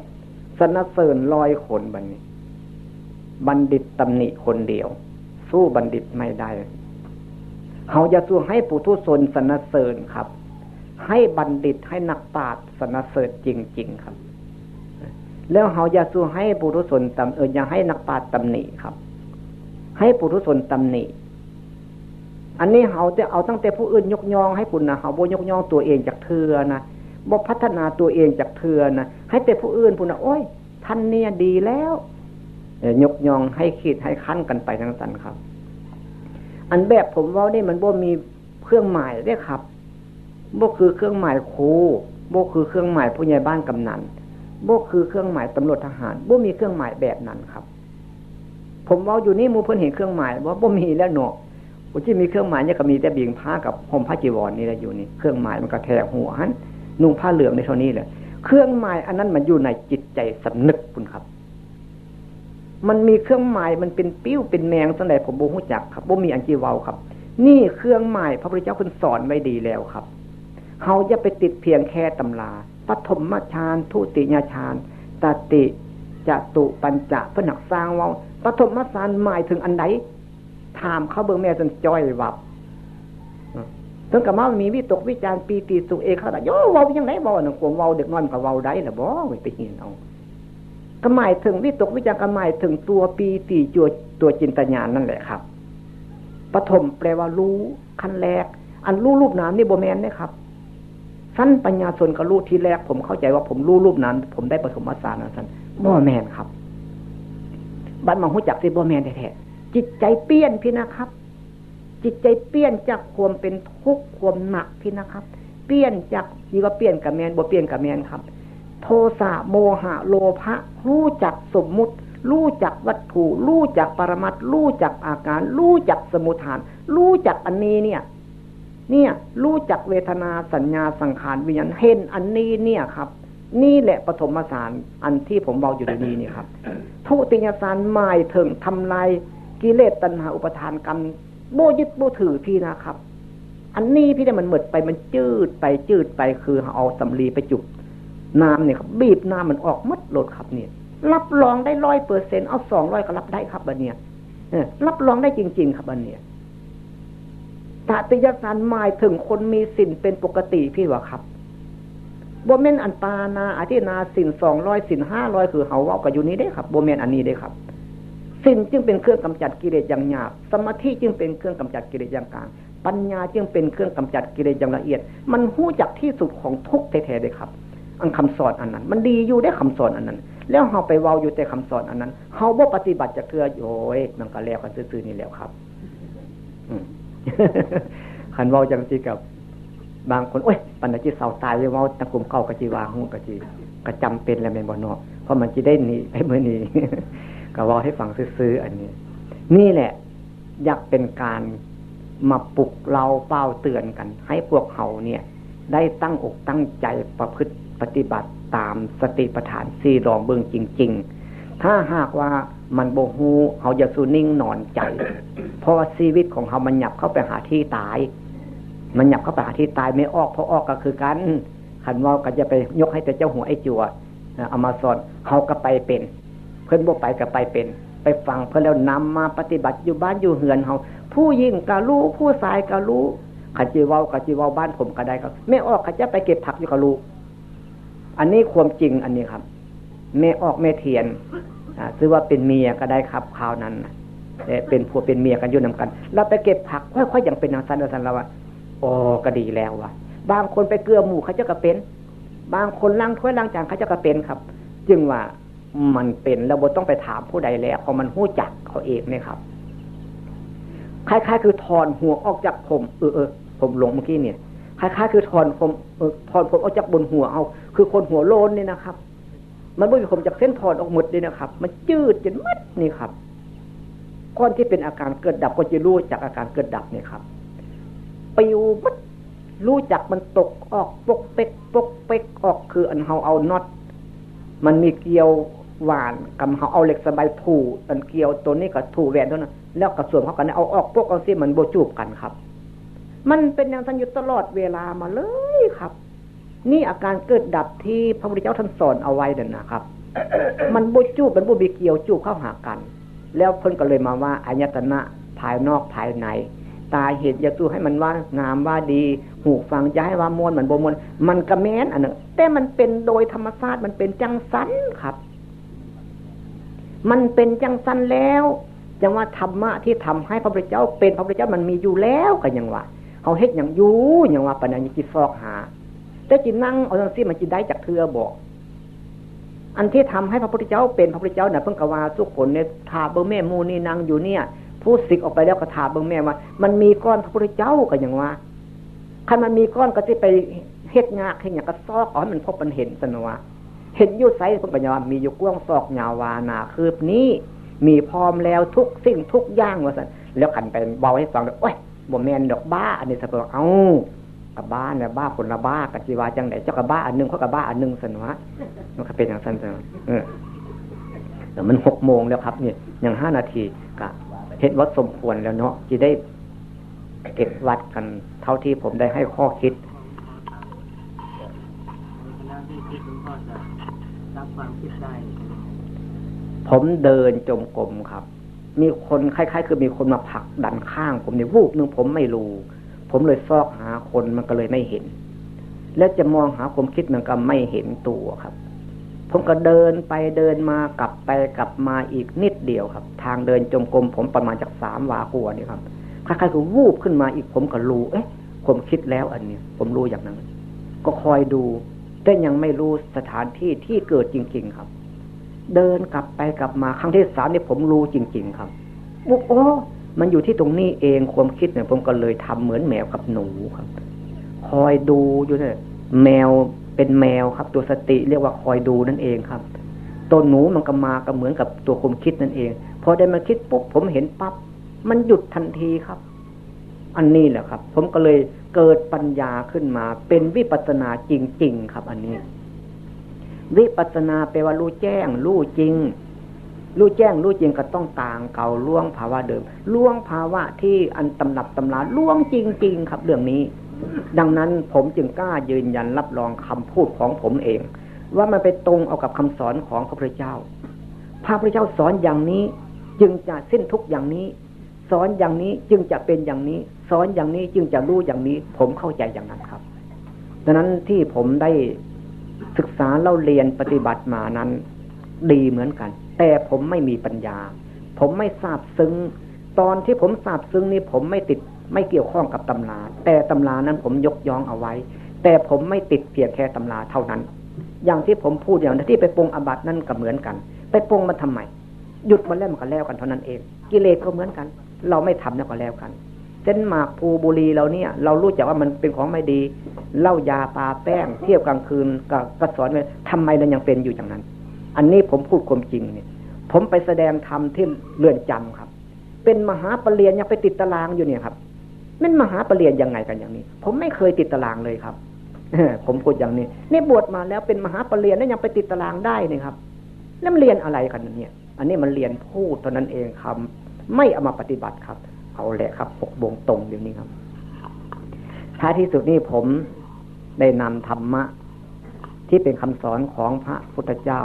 สนเสริญลอยคนบัดนี้ บัณฑิตตำหนิคนเดียว สู้บัณฑิตไม่ได้เขาจะสู้ให้ปุถุชนสนเสริญครับ ให้บัณฑิตให้นักปราชญ์สนเสริญจริง ๆ ครับ แล้วเขาอย่าสู้ให้ปุถุชนตำเอออย่าให้นักปราชญ์ตำหนิครับ ให้ปุถุชนตำหนิอันนี้เขาจะเอาตั้งแต่ผู้อื่นยกย่องให้คุณนะเขาโบยกย่องตัวเองจากเธอนะบ่พัฒนาตัวเองจากเธอนะให้แต่ผู้อื่นพูดนะโอ้ยท่านเนี่ยดีแล้ว ยกย่องให้ขีดให้ขั้นกันไปทั้งสันครับ อันแบบผมว่านี่มันบ่มีเครื่องหมายได้ครับบ่คือเครื่องหมายครูบ่คือเครื่องหมายผู้ใหญ่บ้านกำนันบ่คือเครื่องหมายตำรวจทหารบ่มีเครื่องหมายแบบนั้นครับ ผมว่าอยู่นี่มูเพิ่นเห็นเครื่องหมายว่าบ่มีแล้วเนาะที่มีเครื่องหมายเนี่ยก็มีแต่บีงผ้ากับห่มผ้าจีวรนี่แหละอยู่นี่เครื่องหมายมันก็แทกหัวหันนุ่งผ้าเหลืองในเท่านี้เลยเครื่องหมายอันนั้นมันอยู่ในจิตใจสำนึกคุณครับ มันมีเครื่องหมายมันเป็นปิ้วเป็นแมงสังใดผมบูฮู้จักครับบ่มีอันจีวาครับ นี่เครื่องหมายพระพุทธเจ้าคุณสอนไว้ดีแล้วครับเขาจะไปติดเพียงแค่ตำราปฐมฌานทุติยฌานตติจตุปัญจะพนักสร้างว่าปฐมฌานหมายถึงอันไหนถามเขาเบิ่งแม่จนจ้อยวับถึงกับมามีวิตกวิจารปีติสุเอกขาโยเว้ายังไงบ่หนึ่งกวงเว้าเด็กน้อยมันก็เว้าได้หรือบ่ไปเห็นเอา ก็หมายถึงวิตกวิจารก็หมายถึงตัวปีติจวตัวจินตญาณนั่นแหละครับปฐมแปลว่ารู้ขั้นแรก อันรู้รูปนามนี่โบแมนนะครับสั้นปัญญาส่วนกับรู้ที่แรก ผมเข้าใจว่าผมรู้รูปนั้นผมได้ปฐมฌานนะท่านบ่แมนครับบัดมาหูจักสิบ่แมนแท้จิตใจเปลี่ยนพี่นะครับ จิตใจเปลี่ยนจากความเป็นทุกข์ความหนักพี่นะครับ เปลี่ยนจากนี่ก็เปลี่ยนกับแมนโบเปลี่ยนกับแมนครับ โทสะโมหะโลภะรู้จักสมมุติ รู้จักวัตถุ รู้จักปรมัตรู้จักอาการ รู้จักสมุทฐาน รู้จักอันนี้เนี่ย เนี่ย รู้จักเวทนาสัญญาสังขารวิญญาณเห็นอันนี้เนี่ยครับ นี่แหละปฐมสารอันที่ผมบอกอยู่ในนี้นี่ครับ ทุติยสารหมายถึงทำลายกิเลสตัณหาอุปทานกรรมโบยึดโบถือพี่นะครับ อันนี้พี่เนี่ยมันหมดไปมันจืดไปจืดไปคือเอาสำลีไปจุบ น้ำเนี่ยครับบีบน้ำมันออกมัดหลดครับเนี่ย รับรองได้ร้อยเปอร์เซ็นเอาสองร้อยก็รับได้ครับบันเนี่ยรับรองได้จริง ๆ ครับบันเนี่ยตติยสารหมายถึงคนมีสินเป็นปกติพี่วะครับโบเมนอันปานาอาทินาสินสองร้อยสินห้าร้อยคือเฮาว่ากับอยู่นี้ได้ครับโบเมนอันนี้ได้ครับสิ่งจึงเป็นเครื่องกำจัดกิเลสอย่างหยาบสมาธิจึงเป็นเครื่องกำจัดกิเลสอย่างกลาง ปัญญาจึงเป็นเครื่องกำจัดกิเลสอย่างละเอียด มันหู้จักที่สุดของทุกแท้ๆเลยครับ อันคำสอนอันนั้น มันดีอยู่ได้คำสอนอันนั้น แล้วเฮาไปเว้าอยู่แต่คำสอนอันนั้นเฮาบ่ปฏิบัติจะเทือโอ้ยมันก็แล้วกันซื่อๆนี่แล้วครับขันเว้าจังซี่กับบางคนโอ้ยปัญญาจิตเศร้าตายเว้าตะกุมเข้ากะจีวางหูกะจีก็จำเป็นแล้วแม่นบ่เนาะเพราะมันสิได้หนีไปเมื่อนี้ก็ว่าให้ฟังซื้ออันนี้ นี่แหละ อยากเป็นการมาปลุกเราเป้าเตือนกัน ให้พวกเขาเนี่ย ได้ตั้งอกตั้งใจประพฤติ ปฏิบัติตามสติปัฏฐานสี่รองเบื้องจริง ๆ ถ้าหากว่ามันโบหูเขาจะสูนิ่งนอนใจ เพราะว่าชีวิตของเขามันหยับเข้าไปหาที่ตาย มันหยับเข้าไปหาที่ตายไม่ออกเพราะออกก็คือกันขันว่าก็จะไปยกให้แต่เจ้าหัวไอ้จัวเอามาสอนเขาก็ไปเป็น เพิ่อนบ่ไปกับไปเป็น ไปฟังเพิ่นแล้วนำมาปฏิบัติอยู่บ้านอยู่เหือนเฮาผู้ยิ่งกะรู้ผู้สายกะรู้ขจีเว้ากจีเว้าบ้านผมก็ได้ครับแม่ออกขจะไปเก็บผักอยู่กะรู้ อันนี้ความจริงอันนี้ครับแม่ออกแม่เทียนอ่าซื้อว่าเป็นเมียก็ได้ครับคราวนั้นเป็นผัวเป็นเมียกันอยู่นำกัน เราไปเก็บผักค่อยๆอย่างเป็นนางสันสันเราว่าโอ้ก็ดีแล้วว่ะ บางคนไปเกลือหมูเขาจะกระเป็น บางคนล้างถ้วยล้างจานเขาจะกระเป็นครับ จึงว่ามันเป็นเราบต้องไปถามผู้ใดแล้วเพราะมันหู้จักเขาเองเนี่ยครับคล้ายๆ คือถอนหัวออกจากผมเออเออผมหลงเมื่อกี้เนี่ย คล้ายๆคือถอนผมถอนผมออกจากบนหัวเอา คือคนหัวโลนเนี่ยนะครับ มันไม่มีผมจากเส้นถอนออกหมดเลยนะครับ มันจืดจนมัดนี่ครับก้อนที่เป็นอาการเกิดดับก็จะรู้จากอาการเกิดดับเนี่ยครับปิวมัดรู้จักมันตกออกปกเป๊กปกเป๊กออกคืออันเฮาเอาน็อตมันมีเกลียวหวานกับเฮาเอาเหล็กสบายถูอันเกลียวตัวนี้กับถูแหวนเท่านั้นแล้วกับส่วนเขากันเอาออกปกเอาซิมันโบจูบกันครับ มันเป็นอย่างนั้นอยู่ตลอดเวลามาเลยครับ นี่อาการเกิดดับที่พระพุทธเจ้าท่านสอนเอาไว้เดินนะครับ มันโบจูบมันโบบีเกี่ยวจูบเข้าหากัน แล้วเพิ่นก็เลยมาว่าอายตนะภายนอกภายใน ตาเห็นอย่าตู้ให้มันว่างามว่าดี หูฟังจะให้ว่ามวนเหมือนโบมวนมันกระแม้นอันนึงแต่มันเป็นโดยธรรมชาติมันเป็นจังสันครับ มันเป็นจังสันแล้วจังว่าธรรมะที่ทำให้พระพุทธเจ้าเป็นพระพุทธเจ้ามันมีอยู่แล้วกันยังว่า เขาเฮ็ดอย่างยู่อย่างว่าปัญญาจิตฟอกหา แต่จิตนั่งเอาทังซี่มันจิตได้จากเธอบอก อันที่ทำให้พระพุทธเจ้าเป็นพระพุทธเจ้าเนี่ยเพิ่งกว่าสุขผลเนี่ยทาเบอร์แม่มูนี่นั่งอยู่เนี่ยพูดสิกออกไปแล้วก็ถาเบิ่งแม่ว่า มันมีก้อนพระพุทธเจ้าก็อย่างว่าคันมันมีก้อนก็จะไปเฮ็ดงากเฮ็ดอย่างก็ซอกอ๋อมันพบมันเห็นสนว่าเห็นยุ่ไซเพิ่นปัญญามีอยู่กว้างซอกยาวานาคืบนี้มีพร้อมแล้วทุกสิ่งทุกอย่างว่าสันแล้วขันไปเบาให้ฟังเลยโอ้ย บ่แมนดอกบ้า อันนี้สะเปเอากับบ้าเนี่ยบ้าคนละบ้ากับจีวาจังไหนเจ้ากับบ้าอันนึงเขากับบ้าอันนึงสนวะมันก็เป็นอย่างสั้นๆเออแต่มันหกโมงแล้วครับเนี่ยยังห้านาทีกะเห็นวัดสมควรแล้วเนาะจะได้เก็บวัดกันเท่าที่ผมได้ให้ข้อคิดผมเดินจมกลมครับ มีคนคล้ายๆ คือมีคนมาผลักดันข้างผมในวูบหนึ่งผมไม่รู้ ผมเลยซอกหาคนมันก็เลยไม่เห็น แล้วจะมองหาความคิดมันก็ไม่เห็นตัวครับ ผมก็เดินไปเดินมากลับไปกลับมาอีกนิดเดียวครับ ทางเดินจมกลมผมประมาณจากสามวาหัวนี่ครับคล้ายๆคือวูบขึ้นมาอีกผมก็รู้เอ๊ะ ผมคิดแล้วอันเนี้ยผมรู้อย่างนั้น ก็คอยดูแต่ยังไม่รู้สถานที่ที่เกิดจริง ๆ ครับ เดินกลับไปกลับมาครั้งที่สามนี่ผมรู้จริง ๆ ครับบุ๊โอ้มันอยู่ที่ตรงนี้เองความคิดเนี่ยผมก็เลยทำเหมือนแมวกับหนูครับ คอยดูอยู่เนี่ยแมวเป็นแมวครับ ตัวสติเรียกว่าคอยดูนั่นเองครับตัวหนูมันก็มาก็เหมือนกับตัวความคิดนั่นเองพอได้มาคิดปุ๊บผมเห็นปั๊บมันหยุดทันทีครับ อันนี้แหละครับ ผมก็เลยเกิดปัญญาขึ้นมา เป็นวิปัสนาจริง ๆ ครับ อันนี้ วิปัสนาแปลว่ารู้แจ้ง รู้จริง รู้แจ้ง รู้จริงก็ต้องต่างเก่าล่วงภาวะเดิมล่วงภาวะที่อันตำหนับตำราล่วงจริง ๆ ครับเรื่องนี้ ดังนั้นผมจึงกล้ายืนยันรับรองคำพูดของผมเอง ว่ามันไปตรงเอากับคำสอนของพระพุทธเจ้า พระพุทธเจ้าสอนอย่างนี้จึงจะสิ้นทุกอย่างนี้ สอนอย่างนี้จึงจะเป็นอย่างนี้ สอนอย่างนี้จึงจะรู้อย่างนี้ ผมเข้าใจอย่างนั้นครับดังนั้นที่ผมได้ ศึกษาเล่าเรียนปฏิบัติมานั้น ดีเหมือนกัน แต่ผมไม่มีปัญญา ผมไม่ทราบซึ้ง ตอนที่ผมทราบซึ้งนี้ผมไม่ติดไม่เกี่ยวข้องกับตำรา แต่ตำรานั้นผมยกย่องเอาไว้ แต่ผมไม่ติดเพียงแค่ตำราเท่านั้น อย่างที่ผมพูดอย่างที่ไปปรงอบัตนั่นก็เหมือนกัน ไปปรงมันทำไมหยุดมาแล้วมันก็แล้วกันเท่านั้นเอง กิเลสก็เหมือนกัน เราไม่ทำแล้วก็แล้วกัน เส้นหมากภูบุรีเราเนี่ย เรารู้จักว่ามันเป็นของไม่ดีเล่ายาปลาแป้ง เที่ยวกลางคืนก็กระสอนไปทำไมเรายังเป็นอยู่อย่างนั้น อันนี้ผมพูดความจริงเนี่ย ผมไปแสดงธรรมที่เรือนจำครับ เป็นมหาปรริญญายังไปติดตารางอยู่เนี่ยครับมันมหาปรริญญายังไงกันอย่างนี้ ผมไม่เคยติดตารางเลยครับผมพูดอย่างนี้นี่บวชมาแล้วเป็นมหาปรริญญาแล้วยังไปติดตารางได้นี่ครับแล้วเรียนอะไรกันเนี่ย อันนี้มันเรียนพูดตอนนั้นเองครับ ไม่เอามาปฏิบัติครับ เอาแหละครับหกวงตรงเดี๋ยวนี้ครับท้ายที่สุดนี่ผมได้นำธรรมะ ที่เป็นคำสอนของพระพุทธเจ้า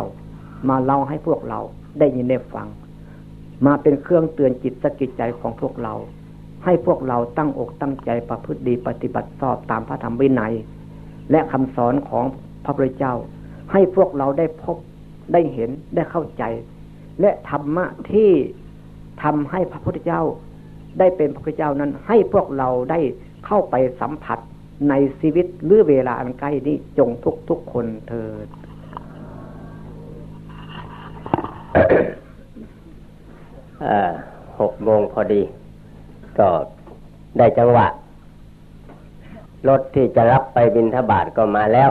มาเล่าให้พวกเราได้ยินได้ฟัง มาเป็นเครื่องเตือนจิตสกิจใจของพวกเรา ให้พวกเราตั้งอกตั้งใจประพฤติดีปฏิบัติชอบตามพระธรรมวินัย และคำสอนของพระพุทธเจ้า ให้พวกเราได้พบได้เห็นได้เข้าใจ และธรรมะที่ทำให้พระพุทธเจ้า ได้เป็นพระเจ้านั้น ให้พวกเราได้เข้าไปสัมผัสในชีวิตหรือเวลาอันใกล้นี้จงทุกทุกคนเถิดหกโมงพอดี ก็ได้จังหวะ รถที่จะรับไปบินทบาทก็มาแล้ว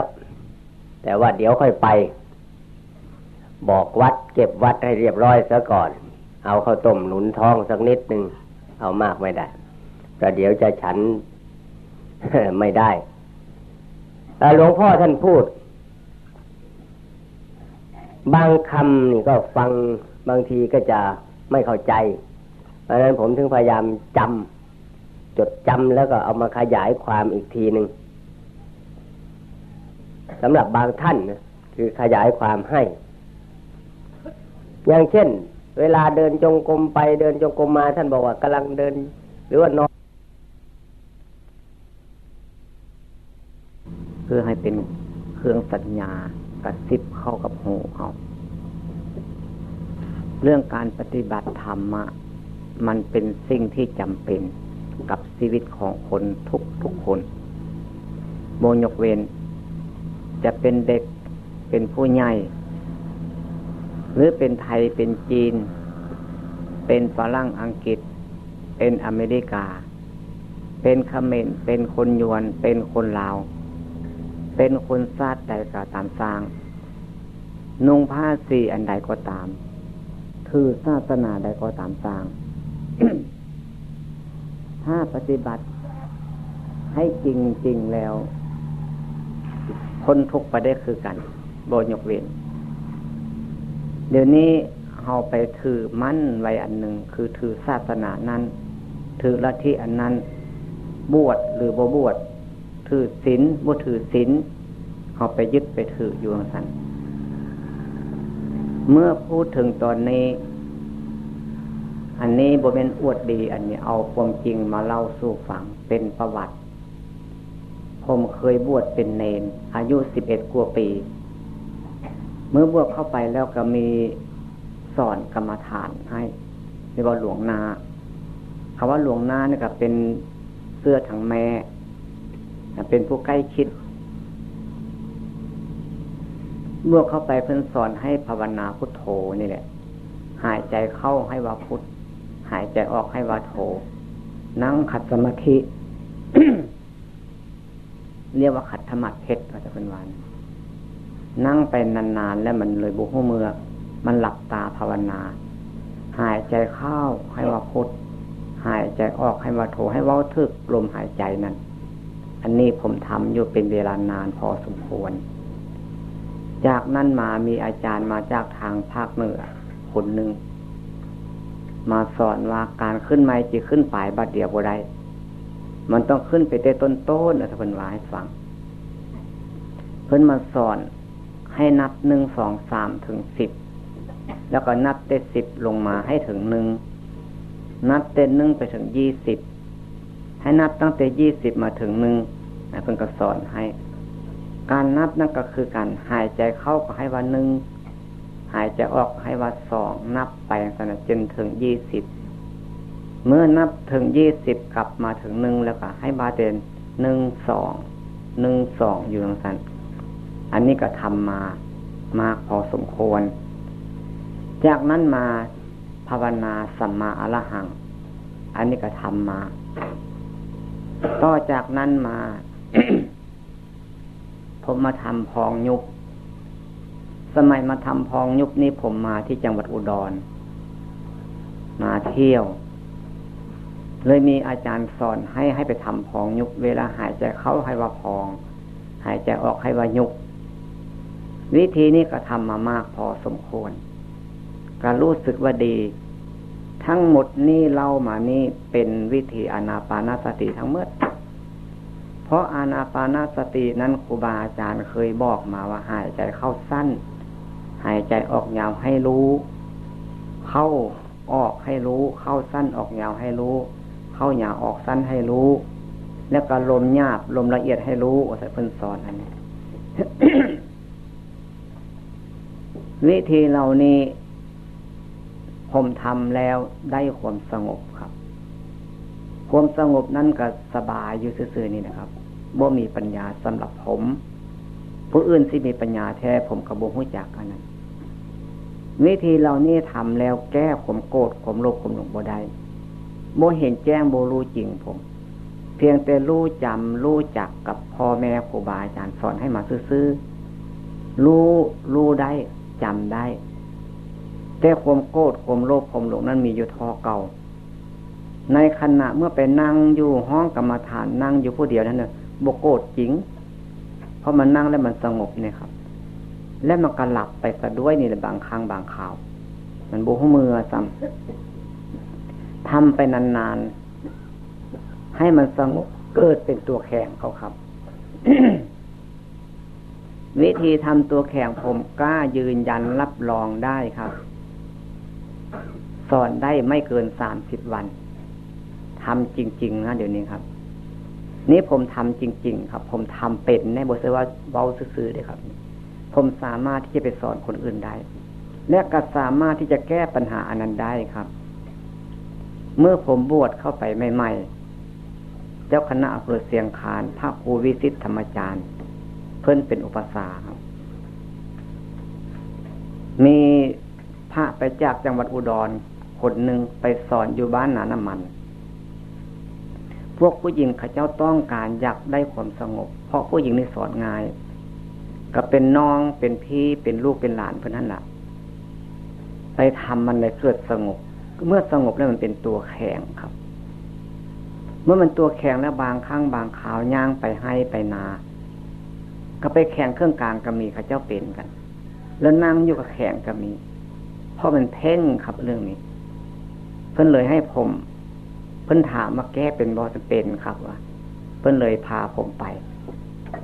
แต่ว่าเดี๋ยวค่อยไป บอกวัดเก็บวัดให้เรียบร้อยซะก่อน เอาข้าวต้มหนุนท้องสักนิดหนึ่ง เอามากไม่ได้ประเดี๋ยวจะฉันไม่ได้หลวงพ่อท่านพูด บางคำนี่ก็ฟังบางทีก็จะไม่เข้าใจ เพราะนั้นผมถึงพยายามจำจดจำแล้วก็เอามาขยายความอีกทีหนึ่งสำหรับบางท่านนะคือขยายความให้ อย่างเช่น เวลาเดินจงกรมไปเดินจงกรมมาท่านบอกว่ากำลังเดิน หรือว่านอนเพื่อให้เป็นเครื่องสัญญากระซิบเข้ากับหูเขาเรื่องการปฏิบัติธรรมะมันเป็นสิ่งที่จำเป็นกับชีวิตของคนทุกทุกคนโมยกเวนจะเป็นเด็กเป็นผู้ใหญ่ หรือเป็นไทยเป็นจีน เป็นฝรั่งอังกฤษ เป็นอเมริกา เป็นเขมรเป็นคนยวน เป็นคนลาว เป็นคนซาดใดก็ตามสร้าง นุ่งผ้าสีอันใดก็ตามคือศาสนาใดก็ตามสร้าง ถ้าปฏิบัติให้จริงจริงแล้ว คนทุกไปได้คือกันโบยกเว้น เดี๋ยวนี้เราไปถือมั่นไว้อันหนึ่งคือถือศาสนานั้น ถือลัทธิอันนั้น บวชหรือบ่บวชถือศีลบ่ถือศีลเขาไปยึดไปถืออยู่สันเมื่อพูดถึงตอนนี้ อันนี้บเป็นอวดดี อันนี้เอาความจริงมาเล่าสู่ฟังเป็นประวัติ ผมเคยบวชเป็นเนน อายุสิบเอ็ดกว่าปี เมื่อบวชเข้าไปแล้วก็มีสอนกรรมฐานให้เรียกว่าหลวงนาคำว่าหลวงนาเนี่ยก็เป็นเสื้อถังแม่เป็นผู้ใกล้คิดเมื่อเข้าไปเพิ่อนสอนให้ภาวนาพุทโธนี่แหละ หายใจเข้าให้ว่าพุทหายใจออกให้ว่าโธนั่งขัดสมาธิ เรียกว่าขัดธรรมะเพชรอาจจะเป็นวัน นั่งไปนานๆ แล้วมันเลยบุหัวเมือมันหลับตาภาวนา หายใจเข้าให้ว่าพุทหายใจออกให้ว่าโธให้ว่าทึกลมหายใจนั้น อันนี้ผมทำอยู่เป็นเวลานานพอสมควร จากนั้นมามีอาจารย์มาจากทางภาคเหนือคนหนึ่งมาสอนว่าการขึ้นไม้จะขึ้นปลายบัดเดียวบ่ได้มันต้องขึ้นไปเต้ต้นต้นนะท่านว่าให้ฟัง เพิ่นมาสอน ให้นับหนึ่งสองสามถึงสิบแล้วก็นับเต้สิบลงมาให้ถึงหนึ่งนับเต้หนึ่งไปถึงยี่สิบให้นับตั้งแต่ยี่สิบมาถึงหนึ่งเพิ่นก็สอนให้ การนับนั่นก็คือการหายใจเข้าก็ให้ว่าหนึ่งหายใจออกให้ว่าสองนับไปสนะจนถึงยี่สิบเมื่อนับถึงยี่สิบกลับมาถึงหนึ่งแล้วก็ให้บาเดนหนึ่งสองหนึ่งสองอยู่ตรงนั้น อันนี้ก็ทำมามากพอสมควร จากนั้นมาภาวนาสัมมาอรหัง อันนี้ก็ทำมา ต่อจากนั้นมา ผมมาทำพองยุบสมัยมาทำพองยุบนี่ผมมาที่จังหวัดอุดร มาเที่ยว เลยมีอาจารย์สอนให้ให้ไปทำพองยุบเวลาหายใจเข้าให้ว่าพอง หายใจออกให้ว่ายุบ วิธีนี้ก็ทำมามากพอสมควรก็รู้สึกว่าดี ทั้งหมดนี่เล่ามานี่เป็นวิธีอนาปานาสติทั้งหมด เพราะอนาปานาสตินั้นครูบาอาจารย์เคยบอกมาว่าหายใจเข้าสั้น หายใจออกยาวให้รู้ เข้าออกให้รู้ เข้าสั้นออกยาวให้รู้ เข้ายาวออกสั้นให้รู้ แล้วก็ลมหยาบลมละเอียดให้รู้โอ้ยเพิ่นสอนอันนี้ วิธีเหล่านี้ ผมทำแล้วได้ความสงบครับ ความสงบนั่นก็สบายอยู่ซื่อๆนี่นะครับบ่มีปัญญาสำหรับผม ผู้อื่นที่มีปัญญาแท้ผมกระบุหัวจักอันนั้นวิธีเรานี่ทำแล้วแก้ผมโกรธผมโลภผมหลงบ่ได้โมเห็นแจ้งโบรู้จริงผม เพียงแต่รู้จำรู้จักกับพ่อแม่ครูบาอาจารย์สอนให้มาซื้อรู้รู้ได้ จำได้ แต่ความโกรธความโลภความหลงนั้นมีอยู่ทอเก่า ในขณะเมื่อไปนั่งอยู่ห้องกรรมฐานนั่งอยู่ผู้เดียวนั้นเนอะบกโกรธจริง เพราะมันนั่งแล้วมันสงบเนี่ยครับ และมันก็หลับไปซะด้วยนี่แหละบางครั้งบางคราว มันโบหัวมือซ้ำทำไปนานๆให้มันสงบเกิดเป็นตัวแข็งเขาครับ วิธีทำตัวแข็งผมกล้ายืนยันรับรองได้ครับ สอนได้ไม่เกินสามสิบวันทำจริง ๆ นะเดี๋ยวนี้ครับ นี่ผมทำจริง ๆ ครับ ผมทำเป็นในบทเสว่าเบาซื่อๆเลยครับ ผมสามารถที่จะไปสอนคนอื่นได้ และก็สามารถที่จะแก้ปัญหาอันนั้นได้ครับ เมื่อผมบวชเข้าไปใหม่ๆ เจ้าคณะอำเภอเสียงคานพระครูวิสิตธรรมจารย์ เพิ่นเป็นอุปสาครับมีพระไปจากจังหวัดอุดรคนหนึ่งไปสอนอยู่บ้านหนาน้ำมัน พวกผู้หญิงข้าเจ้าต้องการอยากได้ความสงบ เพราะผู้หญิงนี่สอนง่าย ก็เป็นน้องเป็นพี่เป็นลูกเป็นหลานเพื่อนนั่นแหละไปทำมันเลยเกิดสงบ เมื่อสงบแล้วมันเป็นตัวแข็งครับ เมื่อมันตัวแข็งแล้วบางครั้งบางขาวย่างไปให้ไปนา ก็ไปแข่งเครื่องกลางก็มีข้าเจ้าเป็นกัน แล้วนั่งอยู่กับแข่งก็มีเพราะมันเพ่งครับเรื่องนี้ เพื่นเลยให้ผม เพิ่นถามมาแก้เป็นบอจะเป็นครับว่าเพิ่นเลยพาผมไป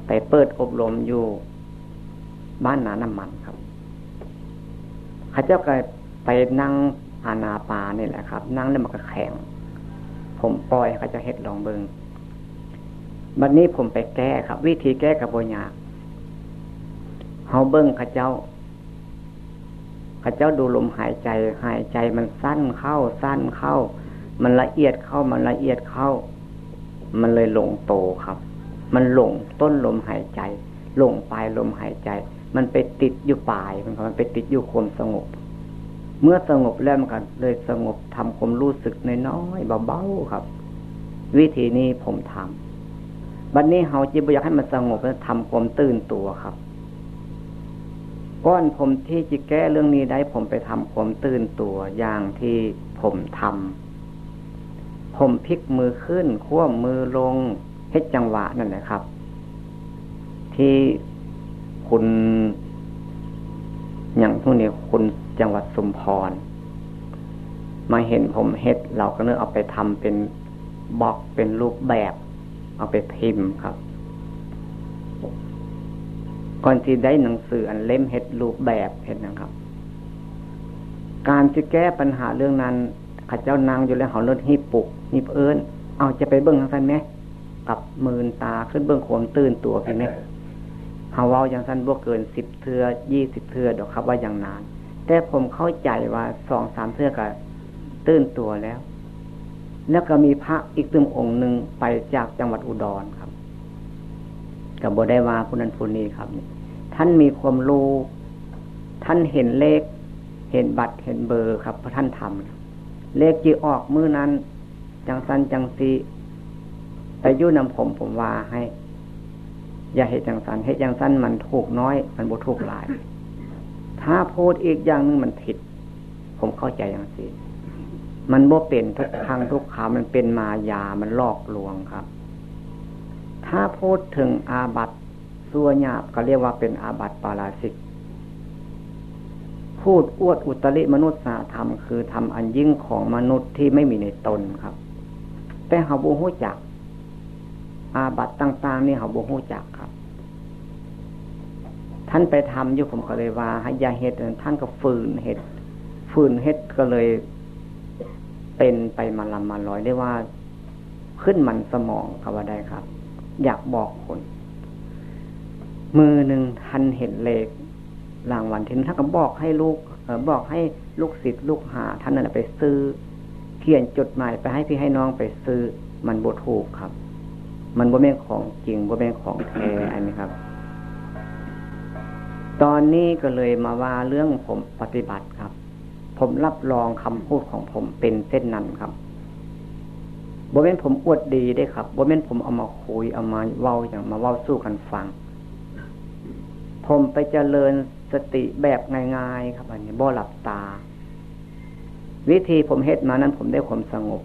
ไปเปิดอบรมอยู่บ้านนาน้ำมันครับข้าเจ้าก็ไปนั่งอานาปานี่แหละครับ นั่งแล้วมันก็แข็ง ผมปล่อยเขาจะเฮ็ดลองเบิงบัดนนี้ผมไปแก้ครับ วิธีแก้กับโบยาก เฮาเบิ้งข้าเจ้าข้าเจ้าดูลมหายใจ หายใจมันสั้นเข้า สั้นเข้า มันละเอียดเข้ามันละเอียดเข้า มันเลยหลงโตครับ มันหลงต้นลมหายใจ หลงปลายลมหายใจ มันไปติดอยู่ปลายมันมันไปติดอยู่ความสงบ เมื่อสงบแล้วมันก็เลยสงบทำความรู้สึกน้อยๆเบาๆครับ วิธีนี้ผมทำบัดนนี้เฮาจีบอยากให้มันสงบแล้วทำความตื่นตัวครับ ก้อนผมที่จะแก้เรื่องนี้ได้ผมไปทำความตื่นตัวอย่างที่ผมทำผมพลิกมือขึ้นขั้วมือลงเฮ็ดจังหวะนั่นแหละครับ ที่คุณอย่างพวกนี้คุณจังหวัดสุมพร มาเห็นผมเฮ็ด เราก็เนื้อเอาไปทำเป็นบล็อกเป็นรูปแบบ เอาไปพิมพ์ครับ ก่อนที่ได้หนังสืออันเล่มเฮ็ดรูปแบบเฮ็ดนะครับ การจะแก้ปัญหาเรื่องนั้นข้าเจ้านางอยู่แล้วเขาเลิศให้ปลุกนี่เอิญเอาจะไปเบิ้งทางสั้นไหมกับมืนตาขึ้นเบิ้งขวมตื่นตัวเพียงไหมเฮาเว้าอย่างสั้นบวกเกินสิบเทือยี่สิบเทือดอกครับว่าอย่างนาน แต่ผมเข้าใจว่าสองสามเทือก็ตื่นตัวแล้ว แล้วก็มีพระอีกตึงองค์หนึ่งไปจากจังหวัดอุดรครับ กับบได้ว่าผู้นั้นผู้นี้ครับ ท่านมีความรู้ท่านเห็นเลข เห็นบัตรเห็นเบอร์ครับเพราะท่านทำเลขจีออกมือนั้น จังสันจังสีไปยุ่นำผมผมว่าให้ อย่าเหตุจังสันเหตุจังสันมันถูกน้อย มันบ่ถูกหลาย ถ้าพูดอีกอย่างนึงมันผิด ผมเข้าใจอย่างสีมันบ่เป็นทุกครั้งทุกครามันเป็นมายามันลอกลวงครับ ถ้าพูดถึงอาบัตสัวหยาบก็เรียกว่าเป็นอาบัตปาราสิก พูดอวดอุตริมนุษยธรรมคือทำอันยิ่งของมนุษย์ที่ไม่มีในตนครับ แต่เขาบูฮู้จัก อาบัตต่าง ๆ นี่เขาบูฮู้จักครับ ท่านไปทำอยู่ผมก็เลยว่าให้ยาเห็ดท่านก็ฝืนเห็ดฝืนเห็ดก็เลยเป็นไปมาลำมาลอยได้ว่าขึ้นมันสมองคำว่าได้ครับ อยากบอกคน มือหนึ่งท่านเห็นเลขรางวัลที่ท่านก็บอกให้ลูกบอกให้ลูกศิษย์ลูกหาท่านนั้นไปซื้อ เขียนจดหมายไปให้พี่ให้น้องไปซื้อ มันบถูกครับ มันบ่แม่นของจริงบ่แม่นของแท้อันนี้ครับ ตอนนี้ก็เลยมาว่าเรื่องผมปฏิบัติครับ ผมรับรองคำพูดของผมเป็นเส้นนั้นครับ บ่แม่นผมอวดดีได้ครับบ่แม่นผมเอามาคุยเอามาเว้าอย่างมาเว้าสู้กันฟัง ผมไปเจริญสติแบบง่ายๆครับอันนี้บ่หลับตา วิธีผมเฮ็ดมานั้น ผมได้ความสงบ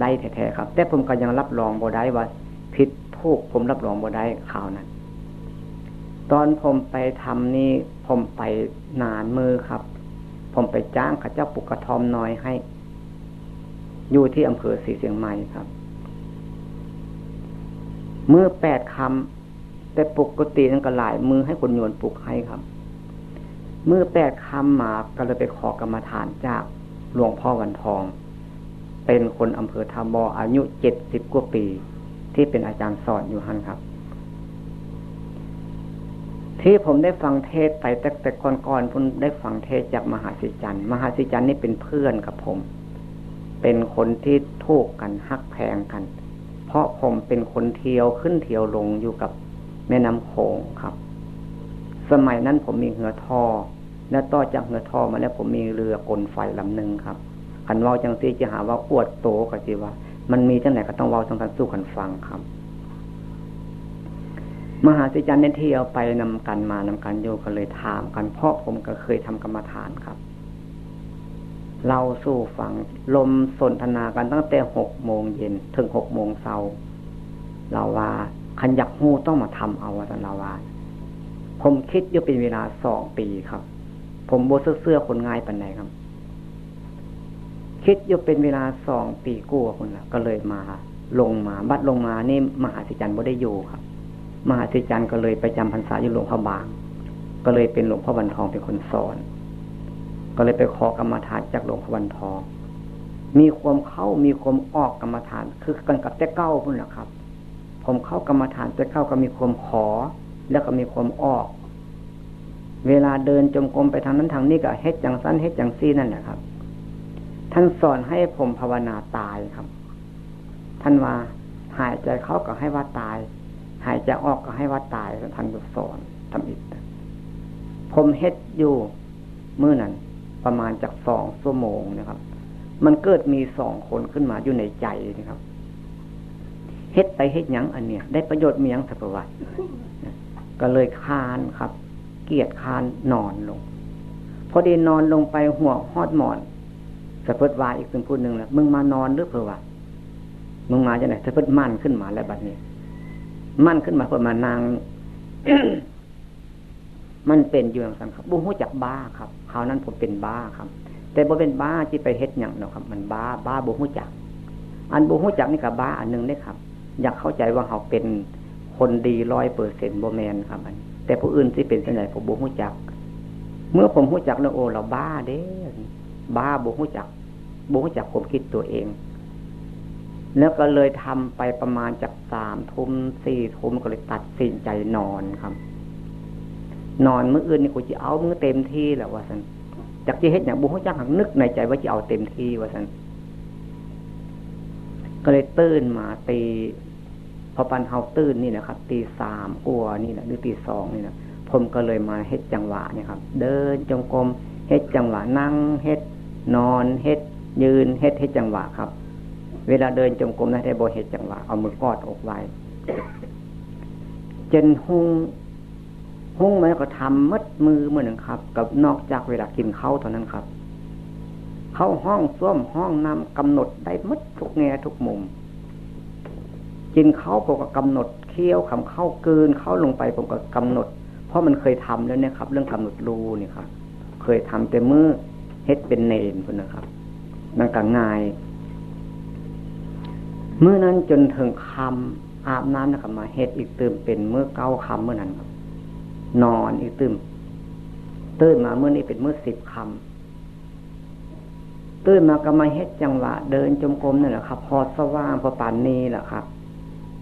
ได้แท้ๆครับ แต่ผมก็ยังรับรองบ่ได้ว่าผิดถูกผมรับรองบ่ได้ข่าวนั้น ตอนผมไปทำนี่ผมไปนานมือครับ ผมไปจ้างข้าเจ้าปุกกระทอมน้อยให้ อยู่ที่อำเภอสีเสียงใหม่ครับเมื่อแปดคำแต่ปกตินั้นก็หลาย มือให้คนโยนปลุกให้ครับเมื่อแปดคำมาก็เลยไปขอกรรมฐานจากหลวงพ่อวันทอง เป็นคนอำเภอทามบออายุเจ็ดสิบกว่าปี ที่เป็นอาจารย์สอนอยู่ฮันครับ ที่ผมได้ฟังเทศไปแต่แต่ก่อนๆผมได้ฟังเทศจากมหาสิจันมหาสิจันนี่เป็นเพื่อนกับผม เป็นคนที่ทูกกันฮักแพงกัน เพราะผมเป็นคนเที่ยวขึ้นเที่ยวลงอยู่กับแม่น้ำโขงครับ สมัยนั้นผมมีเหือทอและต่อจากเหือทอมาแล้วผมมีเรือกลไฟลำหนึ่งครับขันว่าจังซีจะหาว่าอวดโตก็จีว่า มันมีจังไหนก็ต้องว่าจังกันสู้กันฟังครับ มหาสิจันเนเที่ยวไปนำกันมานำกันโยก็เลยถามกัน เพราะผมก็เคยทำกรรมฐานครับ เราสู้ฟัง ลมสนทนากันตั้งแต่หกโมงเย็นถึงหกโมงเช้าเราว่าขันอยากหูต้องมาทำเอาวัตนาว่า ผมคิดอยู่เป็นเวลาสองปีครับ ผมโบเสื้อคนง่ายปันไหนครับ คิดอยู่เป็นเวลาสองปีกู้คนละก็เลยมา ลงมา บัดลงมานี่มหาสิจันโบได้อยู่ครับ มหาสิจันก็เลยไปจำพรรษาอยู่หลวงพ่อบาง ก็เลยเป็นหลวงพ่อบันทองเป็นคนสอน ก็เลยไปขอกรรมฐานจากหลวงพ่อวันทอง มีความเข้ามีความออกกรรมฐาน คือกันกับแต่เก้าพุ่นแหละครับ ผมเข้ากรรมฐานแต่เก้าก็มีความขอ แล้วก็มีความออก เวลาเดินจมกรมไปทางนั้นทางนี้ก็เฮ็ดจังสั้นเฮ็ดจังซี่นั่นแหละครับ ท่านสอนให้ผมภาวนาตายครับ ท่านว่าหายใจเข้าก็ให้ว่าตาย หายใจออกก็ให้ว่าตายท่านสอนทำอีกผมเฮ็ดอยู่เมื่อนั้น ประมาณจากสองชั่วโมงนะครับ มันเกิดมีสองคนขึ้นมาอยู่ในใจนะครับเฮ็ดไปเฮ็ดยังอันเนี้ยได้ประโยชน์มียังสัพวัตก็เลยคานครับ เกียดคานนอนลง พอดีนอนลงไปหัวหอดหมอนสะเพิดวาอีกคนพูดหนึ่งแล้วมึงมานอนหรือเปล่าวะมึงมาจะไหนสะเพิดมั่นขึ้นมาแล้วบัดนี้ มั่นขึ้นมาเพื่อมานางมันเป็นอยู่อย่างนั้นครับบุหูจักบ้าครับ คราวนั้นผมเป็นบ้าครับ แต่บ่เป็นบ้าที่ไปเฮ็ดอย่างเนาะครับ มันบ้าบ้าบุหูจัก อันบุหูจักนี่กับบ้าอันหนึ่งได้ครับ อยากเข้าใจว่าเขาเป็นคนดีร้อยเปอร์เซ็นต์โบแมนครับอันแต่ผู้อื่นที่เป็นส่นใหญ่ผมบุหูจัก เมื่อผมหูจักแล้วโอ้เราบ้าเด้บ้าบุหูจักบุหูจักผมคิดตัวเอง แล้วก็เลยทำไปประมาณจากสามทุ่มสี่ทุ่มก็เลยตัดสินใจนอนครับ นอนมื้ออื่นนี่กูจะเอามือเต็มที่แหละว่าสันจากที่เฮ็ดอย่างบุหุจักหักนึกในใจว่าจะเอาเต็มที่ว่าสันก็เลยตื่นมาตีพอปันเฮาตื่นนี่นะครับ ตีสามกลัวนี่นะหรือตีสองนี่นะผมก็เลยมาเฮ็ดจังหวะเนี่ยครับ เดินจงกรมเฮ็ดจังหวะนั่งเฮ็ดนอนเฮ็ดยืนเฮ็ดเฮ็ดจังหวะครับ เวลาเดินจงกรมนะได้โบเฮ็ดจังหวะเอามือกอดอกไว้จนหุง หุ้งมันก็ทำมัดมือเมื่อหนึ่งครับ กับนอกจากเวลากินข้าวเท่านั้นครับ เข้าห้องส้วมห้องน้ำกำหนดได้มัดทุกแง่ทุกมุม กินข้าวผมก็กำหนดเคี้ยวคำเข้าเกินเข้าลงไปผมก็กำหนด เพราะมันเคยทำแล้วเนี่ยครับ เรื่องกำหนดรูนี่ครับเคยทำแต่มือเฮ็ดเป็นเนนคนนะครับมันก็ง่ายเมื่อนั้นจนถึงคำอาบน้ำนะครับมาเฮ็ดอีกเติมเป็นเมื่อเก้าคำเมื่อนั้นครับ นอนอีกตื่นตื่นมาเมื่อนี้เป็นเมื่อสิบคำตื่นมาก็มาเฮ็ดจังหวะ เดินจมกรมนี่แหละครับ พอสว่างพอปานนี้แหละครับ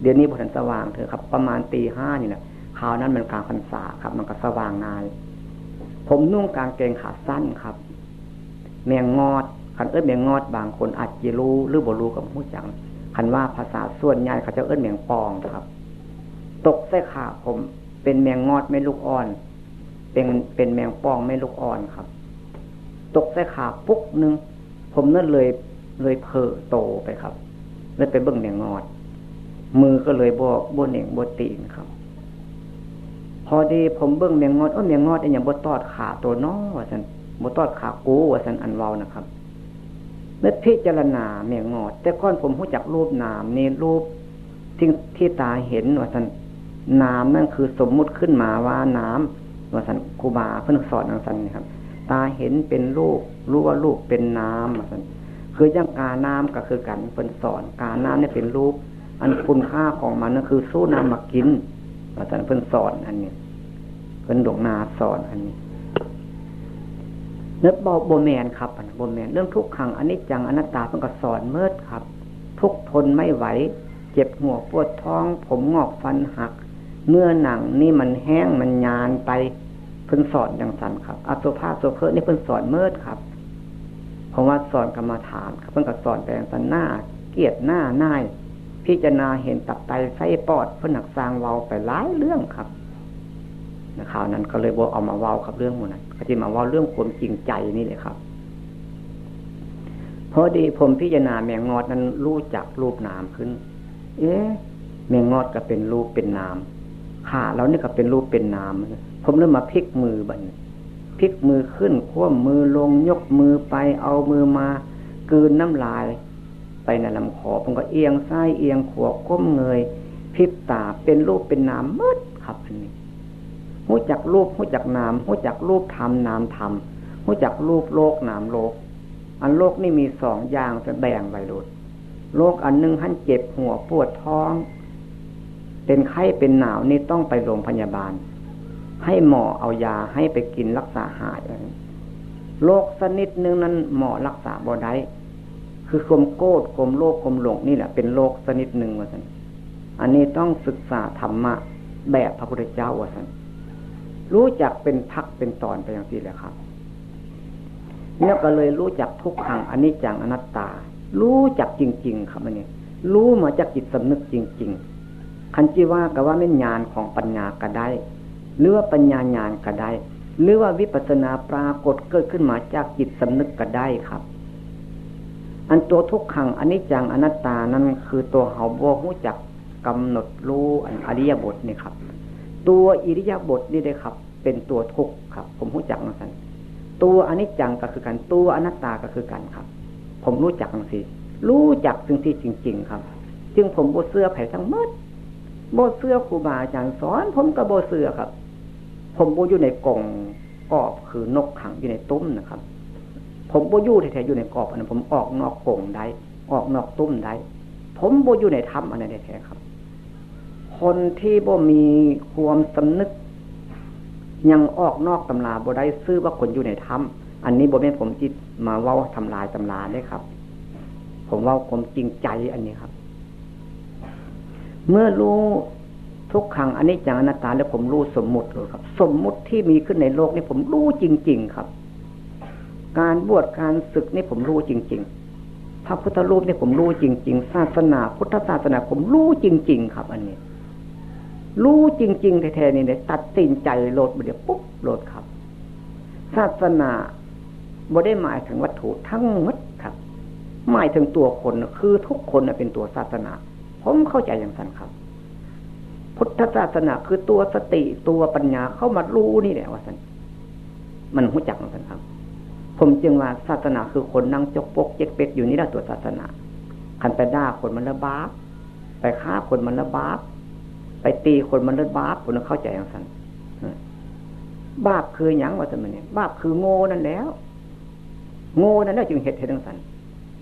เดี๋ยวนี้พอถึงสว่างเถอะครับ ประมาณตีห้านี่แหละคราวนั้นมันกลางพรรษาครับ มันก็สว่างนาย ผมนุ่งกางเกงขาสั้นครับ แมงงอดคันเอิ้นแมงงอดบางคนอาจจะรู้หรือบ่รู้กับผู้จังคันว่าภาษาส่วนใหญ่เขาจะเอิ้นแมงปองครับ ตกใส่ขาผม เป็นแมงงอดไม่ลูกอ่อน เป็นเป็นแมงปองไม่ลูกอ่อนครับ ตกใส่ขาปุ๊กนึงผมนั่นเลยเลยเพอโตไปครับเลยไปเบิ่งแมงงอด มือก็เลยบวบวเหน่งบวตีนครับ พอดีผมเบิ่งแมงงอดเออแมงงอดไอ้ยังบวตอดขาตัวน้อว่าสันบวตอดขากูว่าสันอันเวานะครับเมื่อพิจารณาแมงงอด แต่ก้อนผมรู้จักรูปนามนี่รูปที่ที่ตาเห็นว่าสัน น้ำนั่นคือสมมุติขึ้นมาว่าน้ำว่าสันครูบาเพื่อนสอนอังสันนี่ครับ ตาเห็นเป็นลูกรู้ว่าลูกเป็นน้ำว่าสันคือยังกาน้ำก็คือกันเพิ่นสอนกาน้ำเนี่ยเป็นรูป อันคุณค่าของมันนั่นคือสู้น้ำมากินว่าสันเพิ่นสอนอันนี้เพิ่นดวงนาสอนอันนี้เนื้อเบาโบแมนครับโบแมนเรื่องทุกขังอันนี้จังอนัตตาเพิ่นก็สอนเมื่อครับ ทุกทนไม่ไหว เจ็บหัวปวดท้อง ผมงอกฟันหัก เนื้อหนังนี่มันแห้งมันยานไปเพิ่นสอนอย่างสันครับอสุภาโสเพนี่เพิ่นสอนเมื่อครับเพราะว่าสอนกรรมฐานครับเพิ่นก็สอนแปลงสันหน้า เกียรติหน้าหน้าพิจารณาเห็นตับไตไส้ปอดเพิ่นหนักสร้างเว้าไปหลายเรื่องครับนข่าวนั้นก็เลยบอกเอามาเว้าครับเรื่องหมดนั้นก็จะมาเว้าเรื่องความจริงใจนี่เลยครับพอดีผมพิจารณาแมงงอดนั้นรู้จักรูปนามขึ้น เอ๊ะแมงงอดก็เป็นรูปเป็นนาม ขาเรานี่ก็เป็นรูปเป็นนามผมเริ่มมาพลิกมือบันพลิกมือขึ้นคว่ำมือลงยกมือไป เอามือมากืนน้ำลาย ไปในลำคอผมก็เอียงซ้ายเอียงขวบก้มเงยพลิบตาเป็นรูปเป็นนามมืดครับอันนี้หู้จักรูปหู้จักนามหู้จักรูปธรรมนามธรรมหู้จักรูปโลกนามโลก อันโลกนี่มีสองอย่างจะแบ่งไว้ดูโรคอันหนึ่งท่านเจ็บหัวปวดท้อง เป็นไข้เป็นหนาวนี่ต้องไปโรงพยาบาล ให้หมอเอายาให้ไปกินรักษาหายโรคสนิดนึงนั้นหมอรักษาบ่ได้คือกลมโกดกลมโลกกลมหลงนี่แหละเป็นโรคสนิดหนึ่งว่าสันอันนี้ต้องศึกษาธรรมะแบบพระพุทธเจ้าว่าสันรู้จักเป็นพักเป็นตอนไปอย่างที่แหละครับเนี่ยก็เลยรู้จักทุกขังอันนี้จังอนัตตา รู้จักจริง ๆ ครับอันนี้รู้มาจากจิตสำนึกจริง ๆ คันจีว่าก็ว่าไม่ญาณของปัญญาก็ได้ หรือว่าปัญญาญาณก็ได้ หรือว่าวิปัสนาปรากฏเกิดขึ้นมาจากจิตสำนึกก็ได้ครับ อันตัวทุกขังอันนี้จังอนัตตานั้นคือตัวเฮาโบหูจักกำหนดรู้อันอริยบทนี่ครับ ตัวอิริยาบทนี่เลยครับ เป็นตัวทุกข์ครับ ผมหูจักนะสันตัวอนิจจังก็คือกันตัวอนัตตาก็คือกันครับ ผมรู้จักทั้งสี่รู้จักสิ่งที่จริง ๆ ครับ จึงผมโบเสื้อไผ่ทั้งมด โบเสื้อครูบาอาจารย์สอน ผมก็โบเสื้อครับ ผมโบอยู่ในกล่องกอบคือนกขังอยู่ในตุ้มนะครับ ผมโบยู่แท้ๆอยู่ในกอบอันนั้นผมออกนอกกล่องได้ ออกนอกตุ้มได้ ผมโบอยู่ในถ้ำอันนั้นแท้ๆครับ คนที่โบมีความสำนึก ยังออกนอกตำราโบได้ซื้อว่าคนอยู่ในถ้ำอันนี้โบแม่ผมจิตมาว่าทำลายตำราได้ครับ ผมว่าผมจริงใจอันนี้ครับ เมื่อรู้ทุกครั้งอันนี้จังอนัตตาแล้วผมรู้สมมุติเลยครับ สมมุติที่มีขึ้นในโลกนี้ผมรู้จริง ๆ ครับ การบวชการศึกนี่ผมรู้จริง ๆ พระพุทธรูปนี่ผมรู้จริง ๆ ศาสนาพุทธศาสนาผมรู้จริง ๆ ครับ อันนี้ รู้จริง ๆ แท้ๆนี่เนี่ยตัดสินใจโหลดเดียวปุ๊บโหลดครับ ศาสนาบ่ได้หมายถึงวัตถุทั้งหมดครับ หมายถึงตัวคนคือทุกคนเป็นตัวศาสนา ผมเข้าใจอย่างนั้นครับ พุทธศาสนาคือตัวสติตัวปัญญาเข้ามารู้นี่แหละว่าสันมันหูจักของสันครับ ผมจึงว่าศาสนาคือคนนั่งจกปกเจ๊กเป็กอยู่นี่แหละตัวศาสนาคันไปด่าคนมันละบาปไปฆ่าคนมันละบาปไปตีคนมันละบาปผมเข้าใจอย่างนั้นบาปคืออย่างว่าสันมันเนี่ยบาปคือโง่นั่นแล้ว โง่นั่นแหละจึงเหตุเหตุทั้งสัน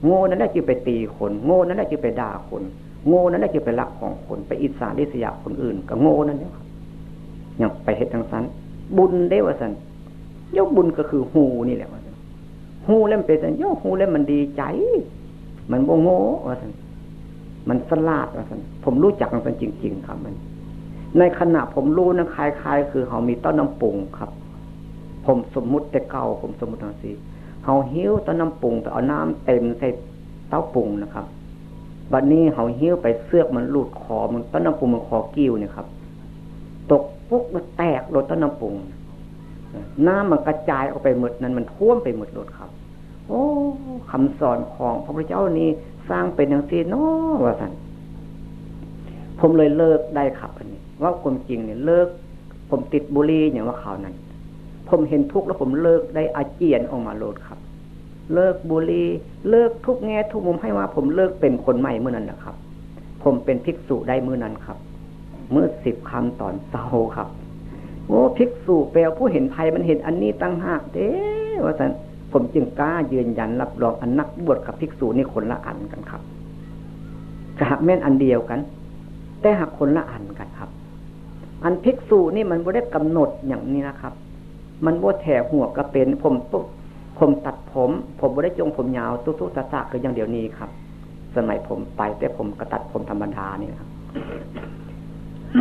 โง่นั่นแหละจึงไปตีคน โง่นั่นแหละจึงไปด่าคน โง่นั่นแหละจึงไปรักของคนไปอิจฉาริษยาคนอื่น ก็โง่นั่นแหละครับอย่างไปเหตุทั้งสันบุญได้ว่าสันยกบุญก็คือหูนี่แหละว่าสันหูเล่มเป็นสันยกหูเล่มมันดีใจ มันโมโง่ว่าสันมันสลาดว่าสันผมรู้จักมันจริง ๆ ครับ มัน ในขณะผมรู้นะคลายๆ คือเขามีต้นน้ำปุงครับ ผมสมมุติแต่เก่าผมสมมุติทังสีเฮาหิ้วต้นน้ำปุงไปเอาน้ำเต็มใส่เต้าปุงนะครับ บัดนี้เฮาเหิ้วไปเสือกมันหลุดคอมันต้นน้ำปุงมันคอกิ้วเนี่ยครับ ตกปุ๊กมันแตกโดนต้นน้ำปรุงน้ำมันกระจายออกไปหมดนั้นมันท่วมไปหมดรถครับ โอ้คำสอนของพระพุทธเจ้านี้สร้างเป็นอย่างซีน้อว่าสันผมเลยเลิกได้ครับอันนี้ ว่าความจริงเนี่ยเลิก ผมติดบุหรี่อย่างว่าข่าวนั้น ผมเห็นทุกข์แล้วผมเลิกได้อาเจียนออกมาโลดครับ เลิกบุหรี่เลิกทุกแง่ทุกมุมให้ว่าผมเลิกเป็นคนใหม่เมื่อนั้นนะครับ ผมเป็นภิกษุได้เมื่อนั้นครับ เมื่อสิบคำตอนเศร้าครับโอ้ภิกษุแปลผู้เห็นภัยมันเห็นอันนี้ตั้งหากเด้ว่าสันผมจึงกล้ายืนยันรับรองอันนักบวชกับภิกษุนี่คนละอันกันครับจะหักแม่นอันเดียวกัน แต่หักคนละอันกันครับ อันภิกษุนี่มันบ่ได้กำหนดอย่างนี้นะครับ มันบ่แถหัวก็เป็น ผม ผมตัดผม ผมบ่ได้จงผมยาวตุ๊ตุ๊ตะตะคืออย่างเดียวนี้ครับ สมัยผมไปแต่ผมก็ตัดผมธรรมดานี่ครับ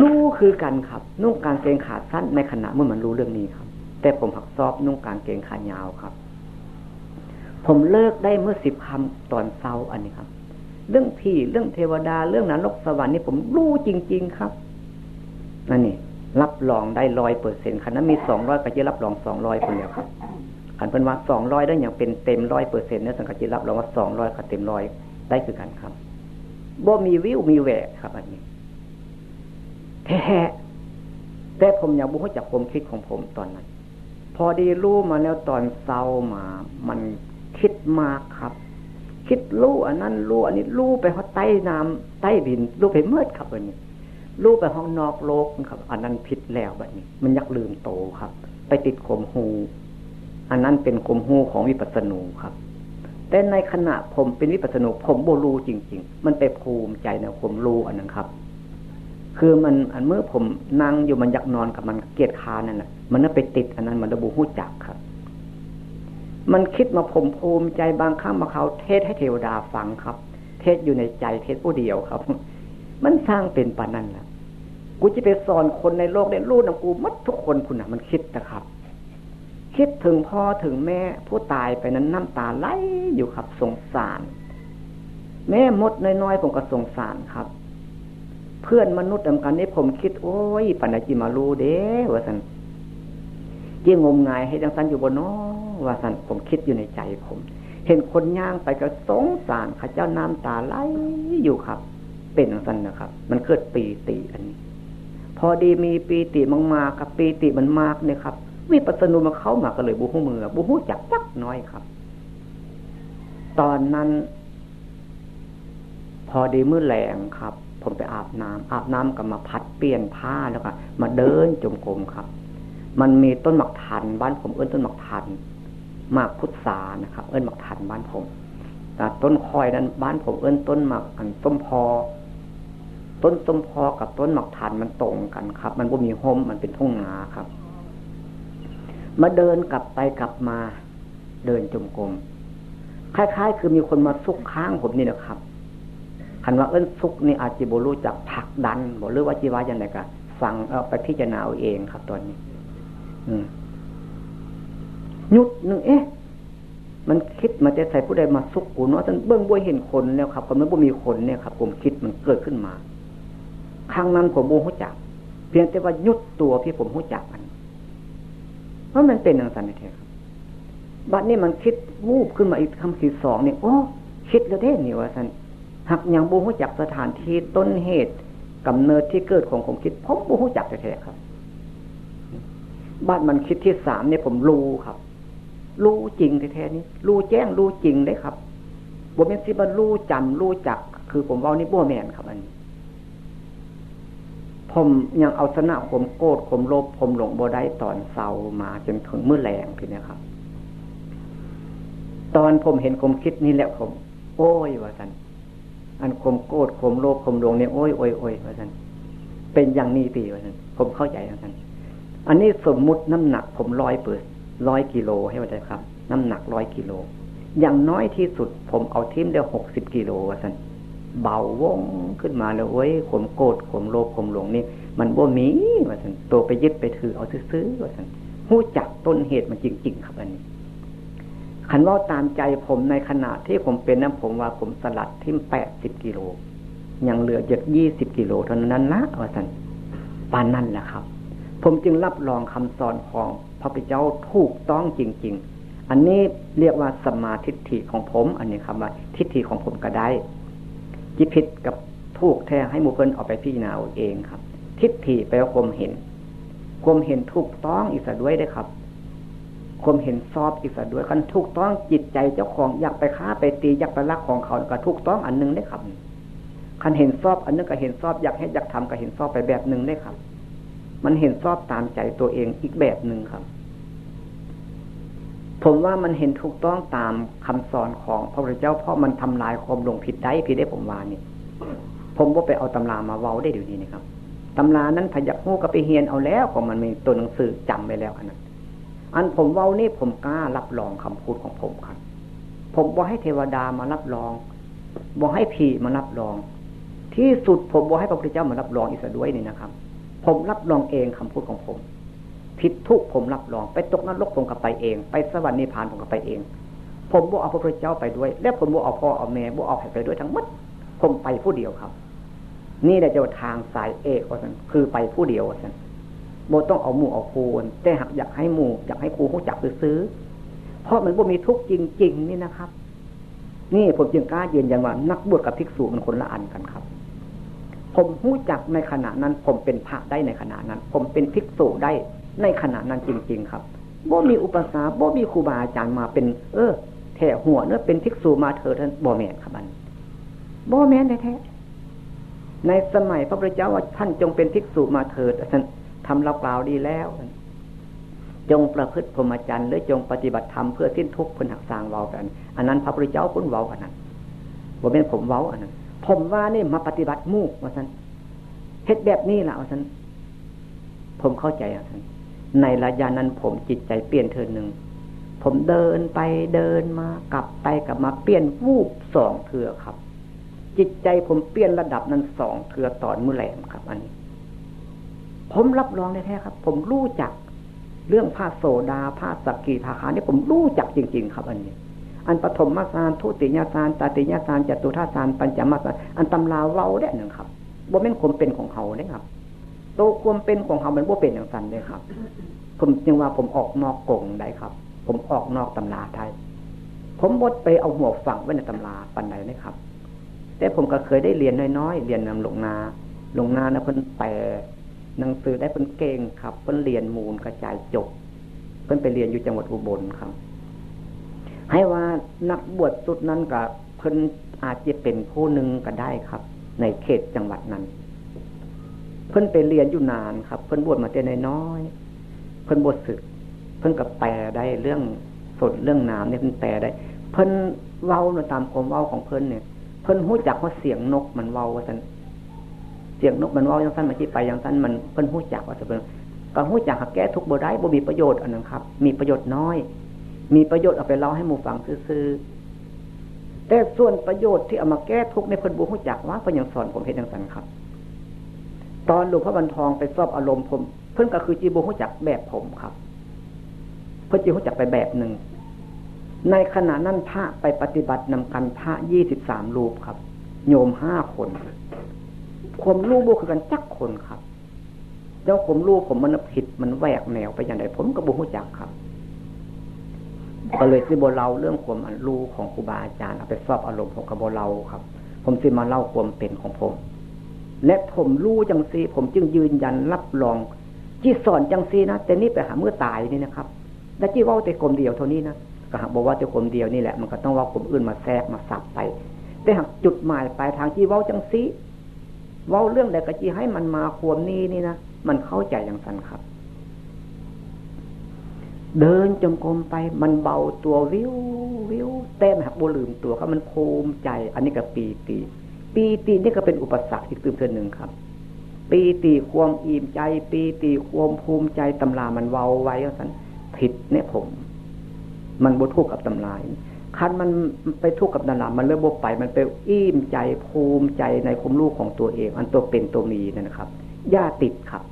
รู้คือกันครับ นุ่งการเกงขาสั้นในขณะเมื่อมันรู้เรื่องนี้ครับ แต่ผมหักซอบนุ่งการเกงขายาวครับ ผมเลิกได้เมื่อสิบคำตอนเศร้าอันนี้ครับ เรื่องพี่เรื่องเทวดาเรื่องนรกสวรรค์นี่ผมรู้จริง ๆครับนั่นนี่รับรองได้ร้อยเปอร์เซ็นต์คันนั้นมีสองร้อยก็จะรับรองสองร้อยคนเดียวครับ ขันเป็นว่าสองร้อยได้อย่างเป็นเต็มร้อยเปอร์เซ็นต์เนี่ยสังกัดจะรับรองว่าสองร้อยกับเต็มร้อยได้คือกันครับบ่มีวิวมีแหวกครับ อันนี้แท้แต่ผมอยากบุ้จากผมคิดของผมตอนนั้น พอดีรู้มาแล้วตอนเศร้ามา มันคิดมากครับ คิดรู้อันนั้นรู้อันนี้รู้ไปเขาใต้น้ำใต้ดินรู้ไปเมื่อครับอันนี้รู้ไปห้องนอกโลกครับ อันนั้นผิดแล้วแบบนี้ มันยักลืมโตครับ ไปติดข่มหู อันนั้นเป็นข่มหูของวิปัสสนูครับ แต่ในขณะผมเป็นวิปัสสนูผมโบรูจริง ๆ มันไปภูมิใจในผมรู้อันนั้นครับ คือมันอันเมื่อผมนั่งอยู่มันอยากนอนกับมันเกียดคานั่นแหละมันน่าไปติดอันนั้นมันระบุหูจักครับ มันคิดมาผมภูมิใจบางครั้งมาเขาเทศให้เทวดาฟังครับ เทศอยู่ในใจเทศผู้เดียวครับ มันสร้างเป็นปานนั้นแหละกูจะไปสอนคนในโลกได้รู้นะกูมัดทุกคนคุณน่ะมันคิดนะครับ คิดถึงพ่อถึงแม่ผู้ตายไปนั้นน้ำตาไหลอยู่ครับสงสาร แม่มดน้อยๆผมก็สงสารครับ เพื่อนมนุษย์ดำกันนี่ผมคิด โอ้ยปัญญาจิมาลูเด้ว่าสันยิ่งงมงายให้ดังสันอยู่บนน้อว่าสันผมคิดอยู่ในใจผม เห็นคนย่างไปก็สงสารข้าเจ้าน้ำตาไหลอยู่ครับ เป็นสันนะครับ มันเกิดปีติอันนี้ พอดีมีปีติมากมากับปีติมันมากเนี่ยครับ วิปัสสนุมาเข้ามาก็เลยบุหูมือบุหูจักจักน้อยครับ ตอนนั้น พอดีมือแรงครับ ผมไปอาบน้ำอาบน้ำกับมาพัดเปลี่ยนผ้าแล้วก็มาเดินจมกรมครับ มันมีต้นหมักทันบ้านผมเอื้นต้นหมักทันมากพุทธานะครับ เอื้นหมักทันบ้านผมแต่ต้นคอยนั้นบ้านผมเอื้นต้นหมักอันต้มพอต้นต้มพอกับต้นหมักทันมันตรงกันครับ มันบ่มีห่มมันเป็นทุ่งนาครับ มาเดินกลับไปกลับมา เดินจมกรมคล้ายๆ คือมีคนมาซุกข้างผมนี่นะครับคันว่าเอิ้นสุกนี่อาจจะบรู้จักผักดันบอกหรือว่าจีวาย่างไรกันฟังเอาไปพิจารณาเอาเองครับ ตอนนี้ อืมยุดหนึ่งเอ๊ะมันคิดมาจะใส่ผู้ใดมาสุกกูเนาะจนเบื้องบวยเห็นคนแล้วครับคนนั้นบ่มีคนเนี่ยครับผมคิดมันเกิดขึ้นมา ครั้งนั้นผมโมหูจัก เพียงแต่ว่ายุดตัวพี่ผมหูจักมัน เพราะมันเป็นอย่างสันนิษฐานครับบัดนี้มันคิดวูบขึ้นมาอีกคำที่สองเนี่ยโอ้คิดแล้วเด้นี่ว่าสันหักยังบูฮู้จักสถานที่ต้นเหตุกำเนิดที่เกิดของผมคิดผมบูฮู้จักแท้ๆครับ บ้านมันคิดที่สามเนี่ยผมรู้ครับ รู้จริงแท้ๆนี้รู้แจ้งรู้จริงเลยครับบมเมนสิบันรู้จำรู้จัก คือผมว่านี่บัวแมนครับอันนี้ ผมยังเอาชนะผมโกรธผมโลภผมหลงบ่ได้ตอนเศร้ามาจนถึงเมื่อแรงทีนี้ครับ ตอนผมเห็นผมคิดนี่แหละผม โอ้ยว่าสันอันคมโกรธคมโลภคมหลงเนี่ยโอ้ยโอ้ยโอ้ยว่าท่านเป็นอย่างนี้ตีว่าท่านผมเข้าใจว่าท่านอันนี้สมมุติน้ำหนักผมร้อยเปิดร้อยกิโลให้ว่าใจครับ น้ำหนักร้อยกิโลอย่างน้อยที่สุด ผมเอาทิมได้หกสิบกิโลว่าท่าน เบาวงขึ้นมาแล้วโอ้ยขมโกรธขมโลภขมหลงนี่ มันบ่มีว่าท่านตัวไปยึดไปถือเอาซื้อว่าท่านหู้จักต้นเหตุมันจริง ๆ ครับอันนี้คันว่าตามใจผมในขณะที่ผมเป็นนั้นผมว่าผมสลัดทิ้มแปดสิบกิโลยังเหลือเจ็ดยี่สิบกิโลเท่านั้นนะว่าสันปานนั่นแหละครับ ผมจึงรับรองคำสอนของพระพุทธเจ้าถูกต้องจริง ๆ อันนี้เรียกว่าสมาธิฐิของผม อันนี้คำว่าทิฏฐิของผมก็ได้ จิพิษกับถูกแท้ให้มูเพิ่นเอาไปพิจารณาเองครับ ทิฏฐิแปลว่าความเห็น ความเห็นถูกต้องอีกสัด้วยได้ครับความเห็นซอบอีกสัด้วยคันถูกต้องจิตใจเจ้าของอยากไปฆ่าไปตีอยากไปลักของเขาก็ถูกต้องอันนึงได้ครับคันเห็นซอบอันนึงก็เห็นซอบอยากให้อยากทำก็เห็นซอบไปแบบหนึ่งได้ครับ มันเห็นซอบตามใจตัวเองอีกแบบหนึ่งครับ ผมว่ามันเห็นถูกต้องตามคำสอนของพระพุทธเจ้าเพราะมันทำลายความลงผิดได้ผิดได้ผมว่านี่ ผมว่าไปเอาตำรามาเว้าได้เดี๋ยวนี้นะครับตำรานั้นพยักหูก็ไปเฮียนเอาแล้วของมันมีตัวหนังสือจำไปแล้วอันนั้นอันผมเว้านี่ผมกล้ารับรองคำพูดของผมครับ ผมบอกให้เทวดามารับรองบอกให้ผีมารับรอง ที่สุดผมบอกให้พระพุทธเจ้ามารับรองอีกด้วยนี่นะครับ ผมรับรองเองคำพูดของผม ผิดทุกผมรับรอง ไปตกนรกผมก็ไปเอง ไปสวรรค์นิพพานผมก็ไปเอง ผมบอกเอาพระพุทธเจ้าไปด้วย และผมบอกเอาพ่อเอาแม่บอกเอาใครไปด้วยทั้งหมดผมไปผู้เดียวครับ นี่แหละจะทางสายเอกว่าสันคือไปผู้เดียวว่าสันโบต้องเอาหมู่เอาคูนแต่หากอยากให้หมู่อยากให้ครูเขาจับซื้อ เพราะมันบ่มีทุกข์จริง ๆ นี่นะครับ นี่ผมจึงกล้ายืนยันว่า นักบวชกับภิกษุมันคนละอันกันครับ ผมหู้จักในขณะนั้น ผมเป็นพระได้ในขณะนั้น ผมเป็นภิกษุได้ ในขณะนั้นจริง ๆ ครับบ่มีอุปสรรคบ่มีครูบาอาจารย์มาเป็น เออแถ่หัวเนื้อเป็นภิกษุมาเถิดท่านบ่แม่นครับมันบ่แม่นแท้ในสมัยพระพุทธเจ้าว่าท่านจงเป็นภิกษุมาเถิดท่านทำเรากล่าวดีแล้ว จงประพฤติพรหมจรรย์หรือจงปฏิบัติธรรมเพื่อสิ้นทุกข์พื่อหักสางเว้ากัน อันนั้นพระพุทธเจ้าพุ่นเว้าอันนั้นบ่แม่นผมเว้าอันนั้นผมว่านี่มาปฏิบัติมู่ว่าสันเฮ็ดแบบนี้แหละว่าสันผมเข้าใจอะสัน ในระยะนั้นผมจิตใจเปลี่ยนเทินหนึ่ง ผมเดินไปเดินมากลับไปกลับมาเปลี่ยนวูบสองเถื่อครับ จิตใจผมเปลี่ยนระดับนั้นสองเถื่อตอนมือแหลมครับ อันนี้ ผมรับรองได้แท้ครับ ผมรู้จักเรื่องผ้าโสดาผ้าสกีผ้าขานี่ผมรู้จักจริง ๆ ครับ อันนี้ อันปฐมมาสานทุติยาสานตติยาสานจตุท่าสานปัญจมาสานอันตำราเว้าได้หนึ่งครับบ่เป็นความเป็นของเขาได้ครับ โตความเป็นของเขามันบ่เป็นอย่างสันเลยครับ ผมจึงว่าผมออกนอกกงได้ครับ ผมออกนอกตำราไทย ผมบดไปเอาหัวฝังไว้ในตำราปันใดนะครับ แต่ผมก็เคยได้เรียนน้อยๆเรียนนำหลงนาหลงนานะเพิ่นแปลหนังสือได้เพิ่นเก่งครับเพิ่นเรียนมูลกระจายจบเพิ่นไปเรียนอยู่จังหวัดอุบลครับ ให้ว่านักบวชสุดนั้นกับเพิ่นอาจจะเป็นผู้หนึ่งก็ได้ครับ ในเขตจังหวัดนั้น พิ่นไปเรียนอยู่นานครับ เพิ่นบวชมาแต่น้อย เพิ่นบวชศึก เพิ่นกับแปลได้เรื่องสดเรื่องน้ำเนี่ยเพิ่นแปลได้ เพิ่นเว้าตามความเว้าของเพิ่นเนี่ย เพิ่นหู้จักว่าเสียงนกมันเว้าว่าสันเสียงนกมันเว้าอย่างสั้นมาที่ไปอย่างสั้นมันเพิ่นหู้จักว่าสันก็หู้จักหักแก้ทุกบ่ได้บ่มีประโยชน์อันนั้นครับ มีประโยชน์น้อย มีประโยชน์เอาไปเล่าให้หมู่ฟังซื่อแต่ส่วนประโยชน์ที่เอามาแก้ทุกในเพันบุหุจักว่าเพิ่นยังสอนผมเห็นอย่างสันครับ ตอนหลวงพ่อบรรทองไปสอบอารมณ์ผม เพิ่นก็คือจีบุหุจักแบบผมครับ เพิ่นจีบุหุจักไปแบบหนึ่งในขณะนั้นพระไปปฏิบัตินำกันพระยี่สิบสามรูปครับ โยมห้าคนความรู้บุคือกันจักคนครับ เจ้าผมรู้ผมมันผิดมันแหวกแนวไปอย่างไรผมก็บุหุจักครับก็เลยสิบเล่าเรื่องความอันรู้ของครูบาอาจารย์เอาไปสอบอารมณ์ของกระโบเล่าครับ ผมสิมาเล่าความเป็นของผม และผมรู้จังซีผมจึงยืนยันรับรองจีสอนจังซีนะแต่นี่ไปหาเมื่อตายนี่นะครับและจีว่าแต่กลมเดียวเท่านี้นะก็หากบอกว่าแต่กลมเดียวนี่แหละมันก็ต้องว่ากลมอื่นมาแทรกมาสับไป แต่หากจุดหมายปลายทางจีว่าจังซีว่าเรื่องใดก็จีให้มันมาควมนี้นี่นะมันเข้าใจอย่างสันครับ เดินจงกรมไปมันเบาตัววิววิวแต้มหักโบลืมตัวเขามันภูมิใจ อันนี้ก็ปีติ ปีตินี่ก็เป็นอุปสรรคอีกตื่นเทือนหนึ่งครับ ปีติความอิ่มใจ ปีติความภูมิใจตำรามันเบาไว้สันผิดเนี่ยผม มันบทุกกับตำรายคันมันไปทุกกับตำรามันเริ่มบกไป มันไปอิ่มใจภูมิใจในความรู้ของตัวเอง อันตัวเป็นตัวมีนั่นนะครับย่าติดครับ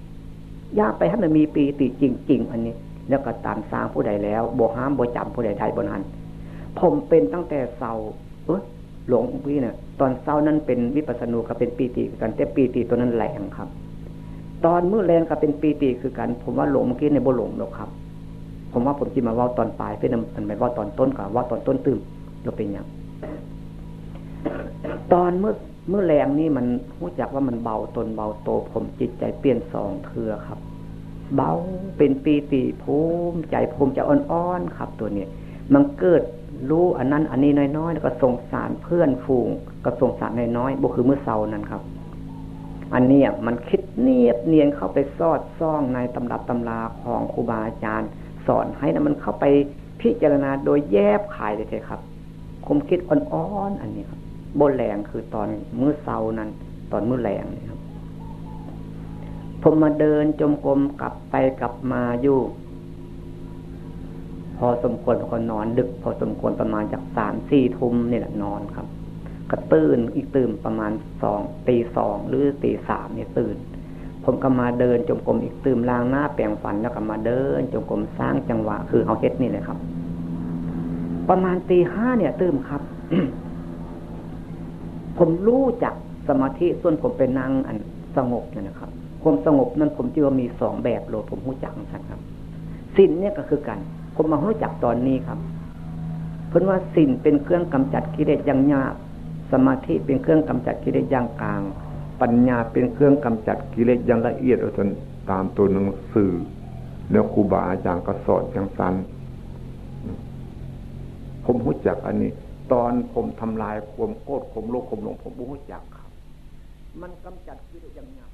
ย่าไปให้มันมีปีติจริง ๆ อันนี้ แล้วก็ตามสร้างผู้ใดแล้วโบห้ามโบจำผู้ใดไทยบนหันผมเป็นตั้งแต่เศร้าเออ หลงพี่เนี่ยตอนเศร้านั้นเป็นวิปัสสนูกับเป็นปีติกันแต่ปีติตัวนั้นแรงครับ ตอนมือแรงกับเป็นปีติคือกัน ผมว่าหลงเมื่อกี้ในโบหลงหรอกครับ ผมว่าผมจิมาว่าตอนปลายเป็นมันไม่ว่าตอนต้นกับว่าตอนต้นตื่มเราเป็นอย่างตอนเมื่อเมื่อแรงนี่มันรู้จักว่ามันเบาตนเบาโต ผมจิตใจเปลี่ยนสองเทือครับ เบาเป็นปีติภูมิใจภูมิใจอ่อนๆครับ ตัวนี้มันเกิด รู้อันนั้นอันนี้น้อยๆแล้วก็ส่งสารเพื่อนฝูง ก็ส่งสารน้อยๆบุคือเมื่อเศร้านั้นครับ อันนี้มันคิดเนียบเนียนเข้าไปซอดซ่องในตำรับตำราของครูบาอาจารย์ สอนให้นะมันเข้าไปพิจารณาโดยแยบขายเลยครับคมคิดอ่อนๆอันนี้ครับโบแรงคือตอนมือเศร้านั้น ตอนมือแรงนะครับ ผมมาเดินจมกรมกลับไปกลับมาอยู่ อสมควรพอนอนดึก พอสมควรประมาณจากสามสี่ทุ่มนี่แหละนอนครับ ก็ตื่นอีกตื่นประมาณสองตีสองหรือตีสามเนี่ยตื่น ผมก็มาเดินจมกรมอีกตื่นล้างหน้าแปรงฟันแล้วก็มาเดินจมกรมสร้างจังหวะ คือเอาเฮ็ดนี่เลยครับ ประมาณตีห้าเนี่ยตื่นครับ ผมรู้จักสมาธิส่วนผมเป็นนั่งอันสงบเนี่ยนะครับความสงบนั้นผมจึงว่ามีสองแบบโลผมรู้จักนะครับสินเนี่ยก็คือกัน ผมมารู้จักตอนนี้ครับ เพราะว่าสินเป็นเครื่องกำจัดกิเลสอย่างยาก สมาธิเป็นเครื่องกำจัดกิเลสอย่างกลาง ปัญญาเป็นเครื่องกำจัดกิเลสอย่างละเอียดจนตามตัวหนังสือ แล้วครูบาอาจารย์ก็สอนอย่างสันผมรู้จักอันนี้ ตอนผมทำลายความโกรธความโลภความหลงผมรู้จักครับ มันกำจัดกิเลสอย่างยาก